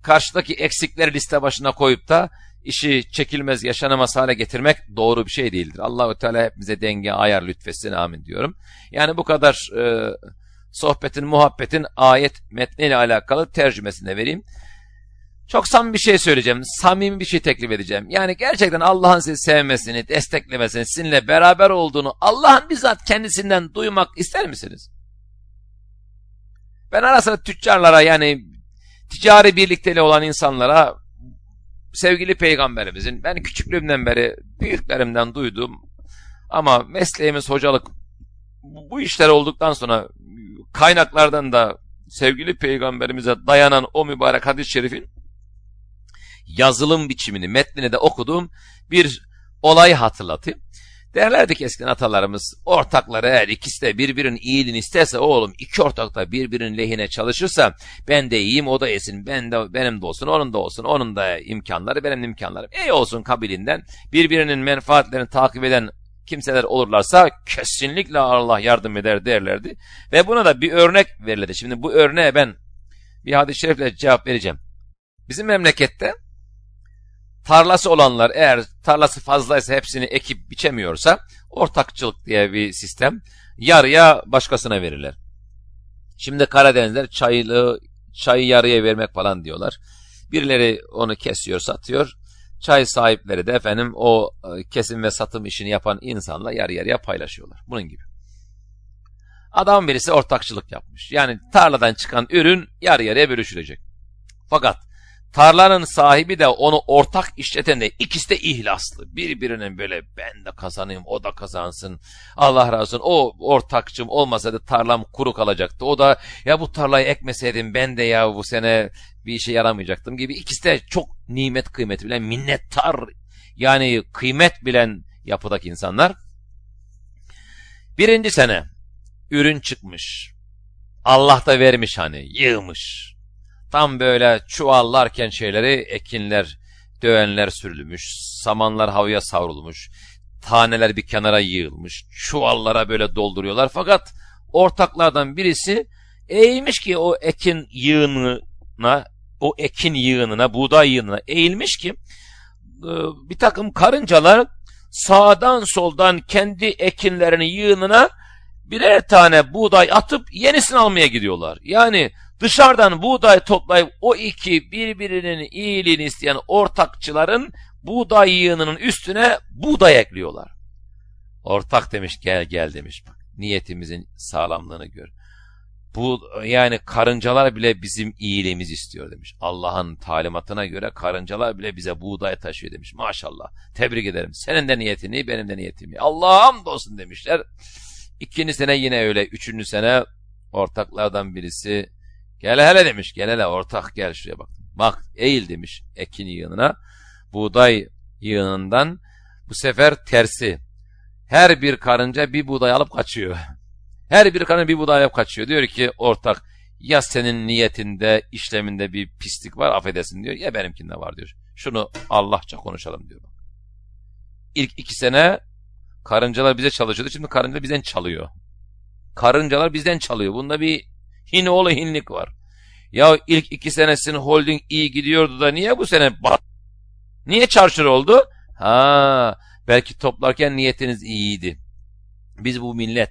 karşıdaki eksikleri liste başına koyup da işi çekilmez, yaşanamaz hale getirmek doğru bir şey değildir. Allahü Teala hepimize denge, ayar lütfetsin amin diyorum. Yani bu kadar e, sohbetin, muhabbetin ayet metniyle alakalı tercümesini vereyim. Çok samimi bir şey söyleyeceğim. Samimi bir şey teklif edeceğim. Yani gerçekten Allah'ın sizi sevmesini, desteklemesini, sizinle beraber olduğunu Allah'ın bizzat kendisinden duymak ister misiniz? Ben ara sıra tüccarlara yani ticari birlikteli olan insanlara sevgili peygamberimizin ben küçüklüğümden beri büyüklerimden duydum ama mesleğimiz hocalık bu işler olduktan sonra kaynaklardan da sevgili peygamberimize dayanan o mübarek hadis-i şerifin yazılım biçimini, metnini de okuduğum bir olay hatırlatayım. Derlerdi ki eskiden atalarımız ortakları eğer ikisi de birbirinin iyiliğini isterse oğlum iki ortak da birbirinin lehine çalışırsa ben de iyiyim o da yesin ben de benim de olsun onun da olsun onun da imkanları benim imkanlarım iyi olsun kabilinden birbirinin menfaatlerini takip eden kimseler olurlarsa kesinlikle Allah yardım eder derlerdi. Ve buna da bir örnek verildi. Şimdi bu örneğe ben bir hadis-i şerifle cevap vereceğim. Bizim memlekette tarlası olanlar eğer tarlası fazlaysa hepsini ekip biçemiyorsa ortakçılık diye bir sistem yarıya başkasına verirler. Şimdi Karadenizler çaylı çayı yarıya vermek falan diyorlar. Birileri onu kesiyor, satıyor. Çay sahipleri de efendim o e, kesim ve satım işini yapan insanla yarı yarıya paylaşıyorlar. Bunun gibi. Adam birisi ortakçılık yapmış. Yani tarladan çıkan ürün yarı yarıya bölüşülecek. Fakat Tarlanın sahibi de onu ortak işleten de ikisi de ihlaslı. Birbirinin böyle ben de kazanayım o da kazansın. Allah razı olsun o ortakçım olmasaydı tarlam kuru kalacaktı. O da ya bu tarlayı ekmeseydim ben de ya bu sene bir işe yaramayacaktım gibi. İkisi de çok nimet kıymeti bilen minnettar yani kıymet bilen yapıdaki insanlar. Birinci sene ürün çıkmış. Allah da vermiş hani yığmış Tam böyle çuvallarken şeyleri ekinler, döğenler sürülmüş, samanlar havaya savrulmuş, taneler bir kenara yığılmış, çuvallara böyle dolduruyorlar. Fakat ortaklardan birisi eğilmiş ki o ekin yığınına, o ekin yığınına, buğday yığınına eğilmiş ki e, bir takım karıncalar sağdan soldan kendi ekinlerinin yığınına birer tane buğday atıp yenisini almaya gidiyorlar. Yani Dışarıdan buğday toplayıp o iki birbirinin iyiliğini isteyen ortakçıların buğday yığınının üstüne buğday ekliyorlar. Ortak demiş gel gel demiş bak niyetimizin sağlamlığını gör. Bu yani karıncalar bile bizim iyiliğimiz istiyor demiş. Allah'ın talimatına göre karıncalar bile bize buğday taşıyor demiş. Maşallah. Tebrik ederim. Senin de niyetini, benim de niyetimi. Allah'ım olsun demişler. İkinci sene yine öyle. Üçüncü sene ortaklardan birisi Gel hele demiş gel hele ortak gel şuraya bak. Bak eğil demiş ekin yığınına. Buğday yığınından bu sefer tersi. Her bir karınca bir buğday alıp kaçıyor. Her bir karınca bir buğday alıp kaçıyor. Diyor ki ortak ya senin niyetinde, işleminde bir pislik var affedesin diyor. Ya benimkinde var diyor. Şunu Allahça konuşalım diyor. İlk iki sene karıncalar bize çalışıyordu. Şimdi karıncalar bizden çalıyor. Karıncalar bizden çalıyor. Bunda bir hin oğlu hinlik var. Ya ilk iki senesinin holding iyi gidiyordu da niye bu sene bat? Niye çarşır oldu? Ha, belki toplarken niyetiniz iyiydi. Biz bu millet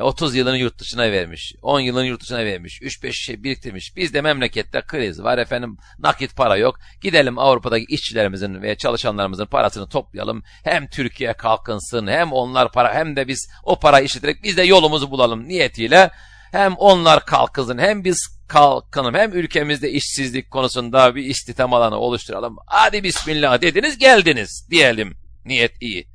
30 e, yılını yurt dışına vermiş, 10 yılını yurt dışına vermiş, 3-5 şey biriktirmiş. Biz de memlekette kriz var efendim, nakit para yok. Gidelim Avrupa'daki işçilerimizin ve çalışanlarımızın parasını toplayalım. Hem Türkiye kalkınsın, hem onlar para, hem de biz o parayı işleterek biz de yolumuzu bulalım niyetiyle. Hem onlar kalkınsın, hem biz kalkınım, hem ülkemizde işsizlik konusunda bir istihdam alanı oluşturalım. Hadi bismillah dediniz, geldiniz diyelim. Niyet iyi.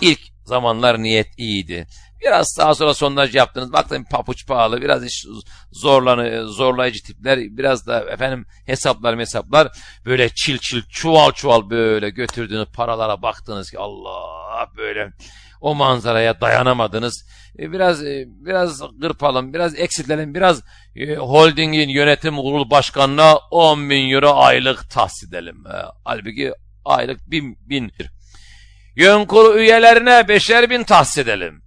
İlk zamanlar niyet iyiydi. Biraz sağa sonra sondaj yaptınız. Baktım papuç pahalı. Biraz iş zorlanı, zorlayıcı tipler. Biraz da efendim hesaplar hesaplar. Böyle çil çil çuval çuval böyle götürdüğünüz paralara baktınız ki Allah böyle o manzaraya dayanamadınız. E, biraz e, biraz gırpalım, biraz eksiltelim, biraz e, holdingin yönetim kurulu başkanına 10 bin euro aylık tahsis edelim. Halbuki aylık bin, bin. Yön kurulu üyelerine beşer bin tahsis edelim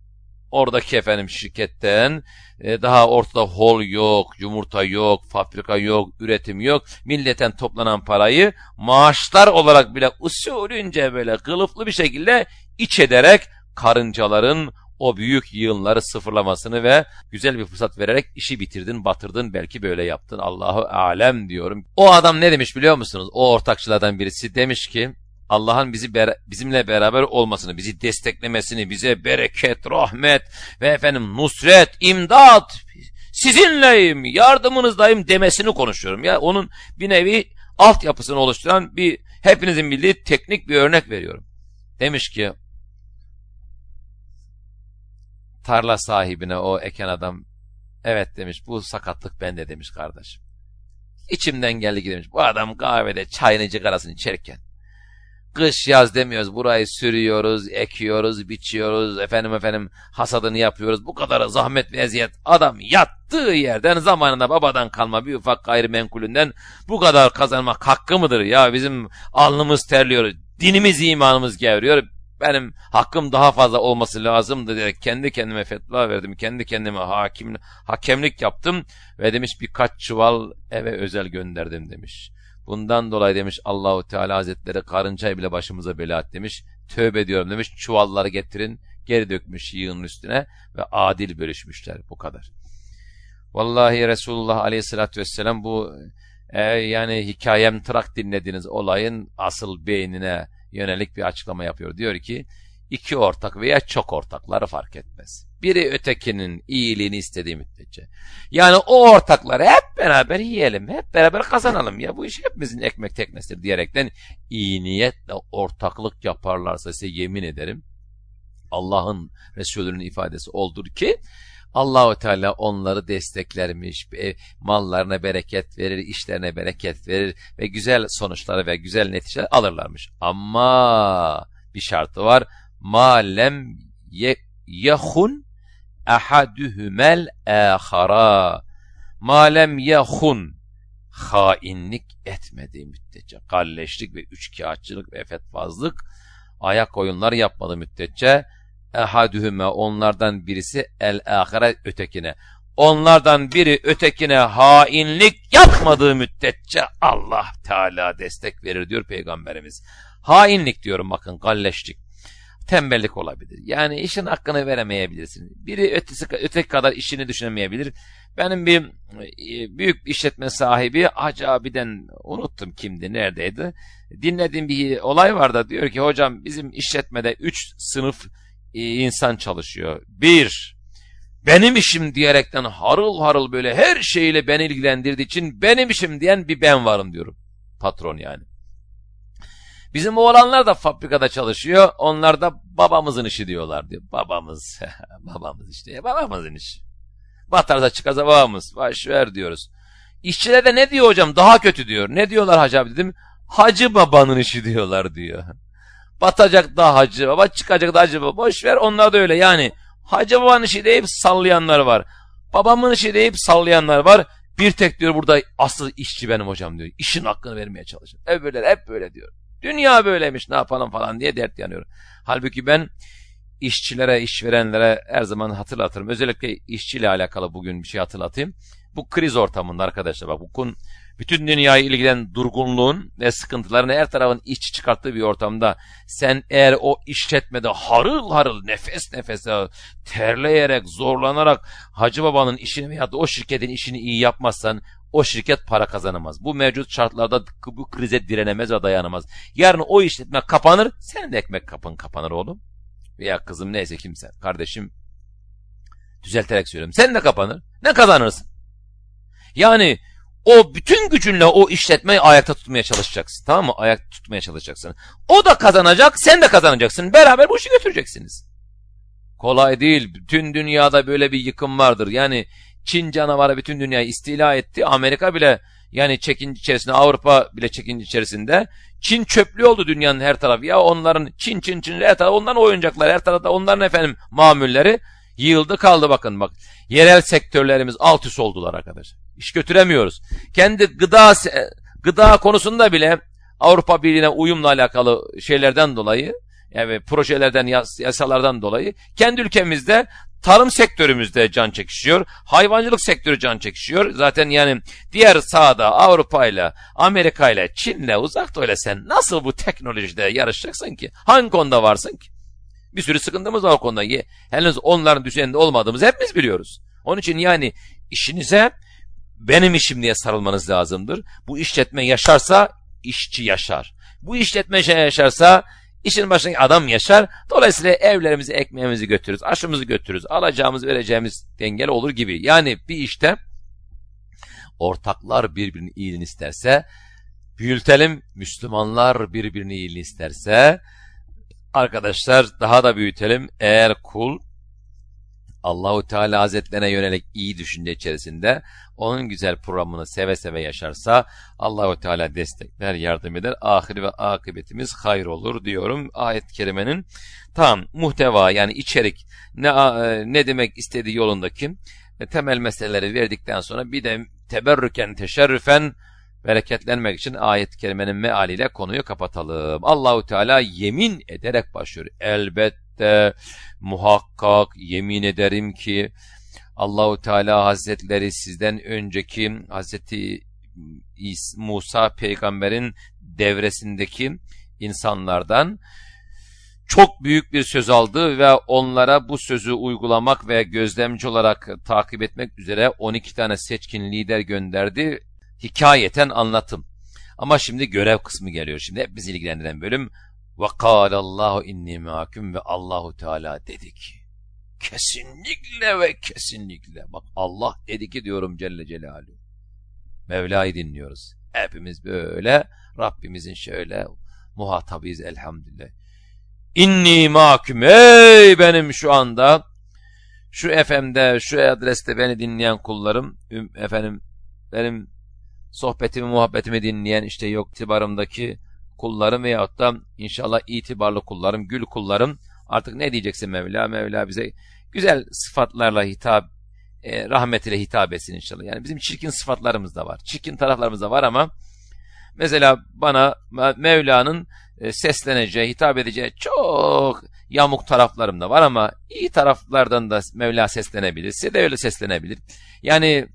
oradaki efendim şirketten e, daha ortada hol yok, yumurta yok, fabrika yok, üretim yok. Milletten toplanan parayı maaşlar olarak bile usulünce böyle kılıflı bir şekilde iç ederek karıncaların o büyük yığınları sıfırlamasını ve güzel bir fırsat vererek işi bitirdin, batırdın, belki böyle yaptın. Allahu alem diyorum. O adam ne demiş biliyor musunuz? O ortakçılardan birisi demiş ki Allah'ın bizi bizimle beraber olmasını, bizi desteklemesini, bize bereket, rahmet ve efendim nusret, imdat, sizinleyim, yardımınızdayım demesini konuşuyorum. Ya onun bir nevi altyapısını oluşturan bir hepinizin bildiği teknik bir örnek veriyorum. Demiş ki tarla sahibine o eken adam evet demiş bu sakatlık bende demiş kardeşim. İçimden geldi demiş bu adam kahvede çayını cigarasını içerken Kış yaz demiyoruz. Burayı sürüyoruz, ekiyoruz, biçiyoruz, efendim efendim hasadını yapıyoruz. Bu kadar zahmet ve eziyet. Adam yattığı yerden zamanında babadan kalma bir ufak gayrimenkulünden bu kadar kazanmak hakkı mıdır? Ya bizim alnımız terliyor, dinimiz imanımız gevriyor. Benim hakkım daha fazla olması lazımdı diye kendi kendime fetva verdim. Kendi kendime hakim, hakemlik yaptım ve demiş birkaç çuval eve özel gönderdim demiş. Bundan dolayı demiş Allahu Teala Hazretleri karıncayı bile başımıza bela demiş. Tövbe ediyorum demiş. Çuvalları getirin. Geri dökmüş yığının üstüne ve adil bölüşmüşler. Bu kadar. Vallahi Resulullah Aleyhisselatü Vesselam bu e, yani hikayem tırak dinlediğiniz olayın asıl beynine yönelik bir açıklama yapıyor. Diyor ki iki ortak veya çok ortakları fark etmez. Biri ötekinin iyiliğini istediği müddetçe. Yani o ortakları hep beraber yiyelim, hep beraber kazanalım ya bu iş hepimizin ekmek teknesidir diyerekten iyi niyetle ortaklık yaparlarsa size yemin ederim Allah'ın Resulü'nün ifadesi oldur ki Allahu Teala onları desteklermiş, e, mallarına bereket verir, işlerine bereket verir ve güzel sonuçları ve güzel neticeler alırlarmış. Ama bir şartı var. Malem yehun ahadühümel ahara malem yahun hainlik etmediği müddetçe kalleşlik ve üçkağıtçılık ve fetfazlık ayak oyunlar yapmadığı müddetçe ehadühüme onlardan birisi el ahire ötekine onlardan biri ötekine hainlik yapmadığı müddetçe Allah Teala destek verir diyor Peygamberimiz. Hainlik diyorum bakın kalleşlik tembellik olabilir. Yani işin hakkını veremeyebilirsin. Biri ötesi, öteki kadar işini düşünemeyebilir. Benim bir e, büyük işletme sahibi Hacı abiden unuttum kimdi, neredeydi. Dinlediğim bir olay var da diyor ki hocam bizim işletmede üç sınıf insan çalışıyor. Bir, benim işim diyerekten harıl harıl böyle her şeyle beni ilgilendirdiği için benim işim diyen bir ben varım diyorum. Patron yani. Bizim oğlanlar da fabrikada çalışıyor. Onlar da babamızın işi diyorlar diyor. Babamız. babamız işte. Babamızın işi. Batarsa çıkarsa babamız. Baş ver diyoruz. İşçiler de ne diyor hocam? Daha kötü diyor. Ne diyorlar hacı abi dedim. Hacı babanın işi diyorlar diyor. Batacak da Hacı Baba, çıkacak da Hacı Baba. Boş ver onlar da öyle yani. Hacı Baba'nın işi deyip sallayanlar var. Babamın işi deyip sallayanlar var. Bir tek diyor burada asıl işçi benim hocam diyor. İşin hakkını vermeye çalışıyor. Hep böyle, hep böyle diyor. Dünya böyleymiş ne yapalım falan diye dert yanıyor. Halbuki ben işçilere, işverenlere her zaman hatırlatırım. Özellikle işçiyle alakalı bugün bir şey hatırlatayım. Bu kriz ortamında arkadaşlar bak bu bütün dünyayı ilgilen durgunluğun ve sıkıntıların her tarafın işçi çıkarttığı bir ortamda sen eğer o işletmede harıl harıl nefes nefese terleyerek zorlanarak Hacı Baba'nın işini veya da o şirketin işini iyi yapmazsan o şirket para kazanamaz. Bu mevcut şartlarda bu krize direnemez ve dayanamaz. Yarın o işletme kapanır, senin de ekmek kapın kapanır oğlum. Veya kızım neyse kimse. Kardeşim düzelterek söylüyorum. Sen de kapanır. Ne kazanırsın? Yani o bütün gücünle o işletmeyi ayakta tutmaya çalışacaksın. Tamam mı? Ayakta tutmaya çalışacaksın. O da kazanacak, sen de kazanacaksın. Beraber bu işi götüreceksiniz. Kolay değil. Bütün dünyada böyle bir yıkım vardır. Yani Çin canavarı bütün dünyayı istila etti. Amerika bile yani çekinci içerisinde Avrupa bile çekinci içerisinde. Çin çöplüğü oldu dünyanın her tarafı. Ya onların Çin Çin Çin her tarafı onların oyuncaklar her tarafta onların efendim mamulleri yığıldı kaldı bakın bak. Yerel sektörlerimiz alt üst oldular arkadaşlar. İş götüremiyoruz. Kendi gıda gıda konusunda bile Avrupa Birliği'ne uyumla alakalı şeylerden dolayı yani projelerden, yas yasalardan dolayı kendi ülkemizde tarım sektörümüzde can çekişiyor. Hayvancılık sektörü can çekişiyor. Zaten yani diğer sahada Avrupa ile Amerika ile Çin ile uzak doğuyla sen nasıl bu teknolojide yarışacaksın ki? Hangi konuda varsın ki? Bir sürü sıkıntımız var o konuda. Henüz onların düzeninde olmadığımızı hepimiz biliyoruz. Onun için yani işinize benim işim diye sarılmanız lazımdır. Bu işletme yaşarsa işçi yaşar. Bu işletme yaşarsa İşin başındaki adam yaşar. Dolayısıyla evlerimizi, ekmeğimizi götürürüz, aşımızı götürürüz, alacağımız, vereceğimiz dengeli olur gibi. Yani bir işte ortaklar birbirini iyiliğini isterse, büyütelim, Müslümanlar birbirini iyiliğini isterse, arkadaşlar daha da büyütelim. Eğer kul Allahu Teala Hazretlerine yönelik iyi düşünce içerisinde onun güzel programını seve seve yaşarsa Allahu Teala destekler, yardım eder. Ahir ve akıbetimiz hayır olur diyorum ayet-i kerimenin tam muhteva yani içerik ne e, ne demek istediği yolundaki e, temel meseleleri verdikten sonra bir de teberrüken teşerrüfen bereketlenmek için ayet-i kerimenin mealiyle konuyu kapatalım. Allahu Teala yemin ederek başlıyor. Elbette muhakkak yemin ederim ki Allahu Teala Hazretleri sizden önceki Hazreti Musa peygamberin devresindeki insanlardan çok büyük bir söz aldı ve onlara bu sözü uygulamak ve gözlemci olarak takip etmek üzere 12 tane seçkin lider gönderdi. Hikayeten anlatım. Ama şimdi görev kısmı geliyor. Şimdi hep bizi ilgilendiren bölüm. Ve kâlallahu inni mâküm ve Allahu Teala dedik. Kesinlikle ve kesinlikle. Bak Allah dedi ki diyorum Celle Celaluhu. Mevla'yı dinliyoruz. Hepimiz böyle Rabbimizin şöyle muhatabıyız elhamdülillah. İnni mahkum ey benim şu anda şu FM'de şu adreste beni dinleyen kullarım efendim benim sohbetimi muhabbetimi dinleyen işte yok itibarımdaki kullarım veyahut da inşallah itibarlı kullarım gül kullarım artık ne diyeceksin Mevla Mevla bize güzel sıfatlarla hitap, e, rahmetiyle hitap etsin inşallah. Yani bizim çirkin sıfatlarımız da var. Çirkin taraflarımız da var ama mesela bana Mevla'nın e, sesleneceği, hitap edeceği çok yamuk taraflarım da var ama iyi taraflardan da Mevla seslenebilir. Size de öyle seslenebilir. Yani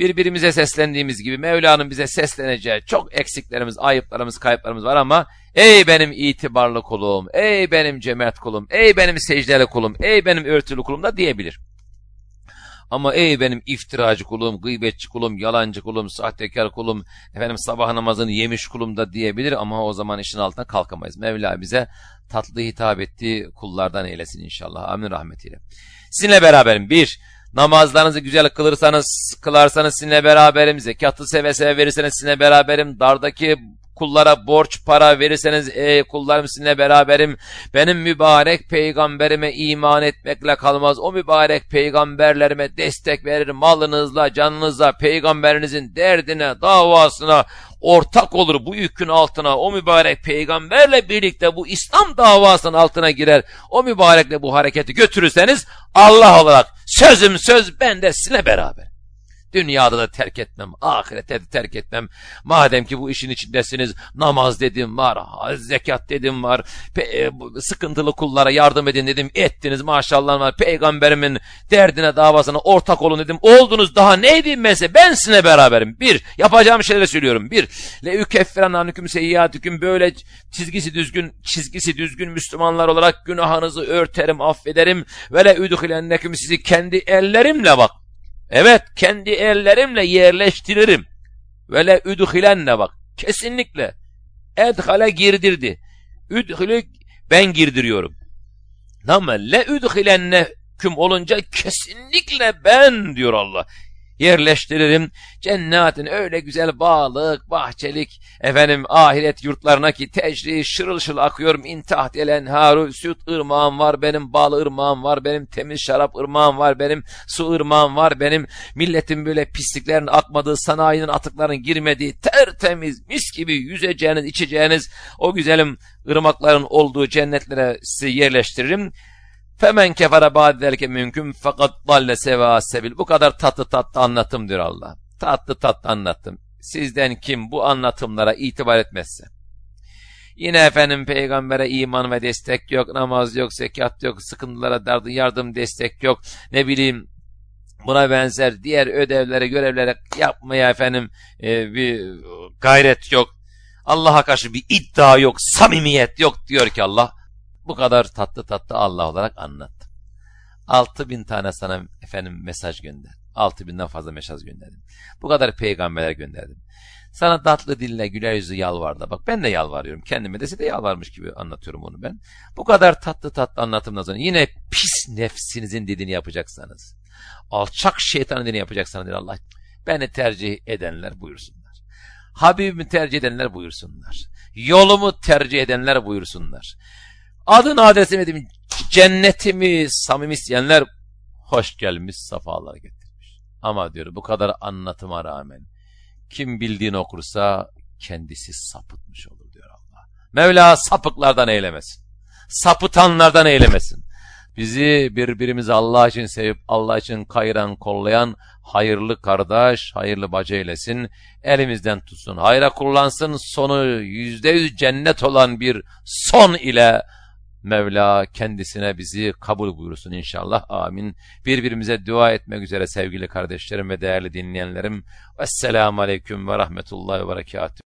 birbirimize seslendiğimiz gibi Mevla'nın bize sesleneceği çok eksiklerimiz, ayıplarımız, kayıplarımız var ama ey benim itibarlı kulum, ey benim cömert kulum, ey benim secdeli kulum, ey benim örtülü kulum da diyebilir. Ama ey benim iftiracı kulum, gıybetçi kulum, yalancı kulum, sahtekar kulum, efendim sabah namazını yemiş kulum da diyebilir ama o zaman işin altına kalkamayız. Mevla bize tatlı hitap ettiği kullardan eylesin inşallah. Amin rahmetiyle. Sizinle beraberim. Bir, Namazlarınızı güzel kılırsanız, kılarsanız sizinle beraberim. Zekatı seve seve verirseniz sizinle beraberim. Dardaki kullara borç para verirseniz ey kullarım sizinle beraberim. Benim mübarek peygamberime iman etmekle kalmaz. O mübarek peygamberlerime destek verir malınızla, canınızla, peygamberinizin derdine, davasına ortak olur bu yükün altına. O mübarek peygamberle birlikte bu İslam davasının altına girer. O mübarekle bu hareketi götürürseniz Allah olarak sözüm söz ben de sizinle beraber. Dünyada da terk etmem, ahirette de terk etmem. Madem ki bu işin içindesiniz, namaz dedim var, zekat dedim var, pe, sıkıntılı kullara yardım edin dedim, ettiniz maşallah var. Peygamberimin derdine davasına ortak olun dedim. Oldunuz daha ne edeyim mesela ben sizinle beraberim. Bir, yapacağım şeyleri söylüyorum. Bir, le ükeffiren anüküm seyyatüküm böyle çizgisi düzgün, çizgisi düzgün Müslümanlar olarak günahınızı örterim, affederim. Ve le üdhilenneküm sizi kendi ellerimle bak Evet kendi ellerimle yerleştiririm. Ve le üdhilenne bak. Kesinlikle. Edhale girdirdi. Üdhülü ben girdiriyorum. Ama le üdhilenne küm olunca kesinlikle ben diyor Allah yerleştiririm. Cennetin öyle güzel bağlık, bahçelik, efendim ahiret yurtlarına ki tecri şırıl şırıl akıyor. Min tahtel enharu, süt ırmağım var, benim bal ırmağım var, benim temiz şarap ırmağım var, benim su ırmağım var, benim milletin böyle pisliklerin akmadığı, sanayinin atıkların girmediği, tertemiz, mis gibi yüzeceğiniz, içeceğiniz o güzelim ırmakların olduğu cennetlere sizi yerleştiririm. Femen kefere ba'delke mümkün fakat dalle seva sebil. Bu kadar tatlı tatlı anlattım diyor Allah. Tatlı tatlı anlattım. Sizden kim bu anlatımlara itibar etmezse. Yine efendim peygambere iman ve destek yok, namaz yok, zekat yok, sıkıntılara yardım destek yok. Ne bileyim buna benzer diğer ödevlere, görevlere yapmaya efendim e, bir gayret yok. Allah'a karşı bir iddia yok, samimiyet yok diyor ki Allah. Bu kadar tatlı tatlı Allah olarak anlattım. 6000 tane sana efendim mesaj gönder. 6000'den fazla mesaj gönderdim. Bu kadar peygamberler gönderdim. Sana tatlı dille güler yüzü yalvardı. Bak ben de yalvarıyorum. Kendime de size yalvarmış gibi anlatıyorum onu ben. Bu kadar tatlı tatlı anlatımdan sonra yine pis nefsinizin dediğini yapacaksanız, alçak şeytanın dediğini yapacaksanız diyor Allah. Beni tercih edenler buyursunlar. Habibimi tercih edenler buyursunlar. Yolumu tercih edenler buyursunlar. Adını adresimi dedim. Cennetimi samimi isteyenler hoş gelmiş, safalar getirmiş. Ama diyor bu kadar anlatıma rağmen kim bildiğini okursa kendisi sapıtmış olur diyor Allah. Mevla sapıklardan eylemesin. Sapıtanlardan eylemesin. Bizi birbirimizi Allah için sevip Allah için kayıran, kollayan hayırlı kardeş, hayırlı bacı eylesin. Elimizden tutsun, hayra kullansın. Sonu yüzde yüz cennet olan bir son ile Mevla kendisine bizi kabul buyursun inşallah. Amin. Birbirimize dua etmek üzere sevgili kardeşlerim ve değerli dinleyenlerim. Vesselamu Aleyküm ve Rahmetullahi ve Berekatuhu.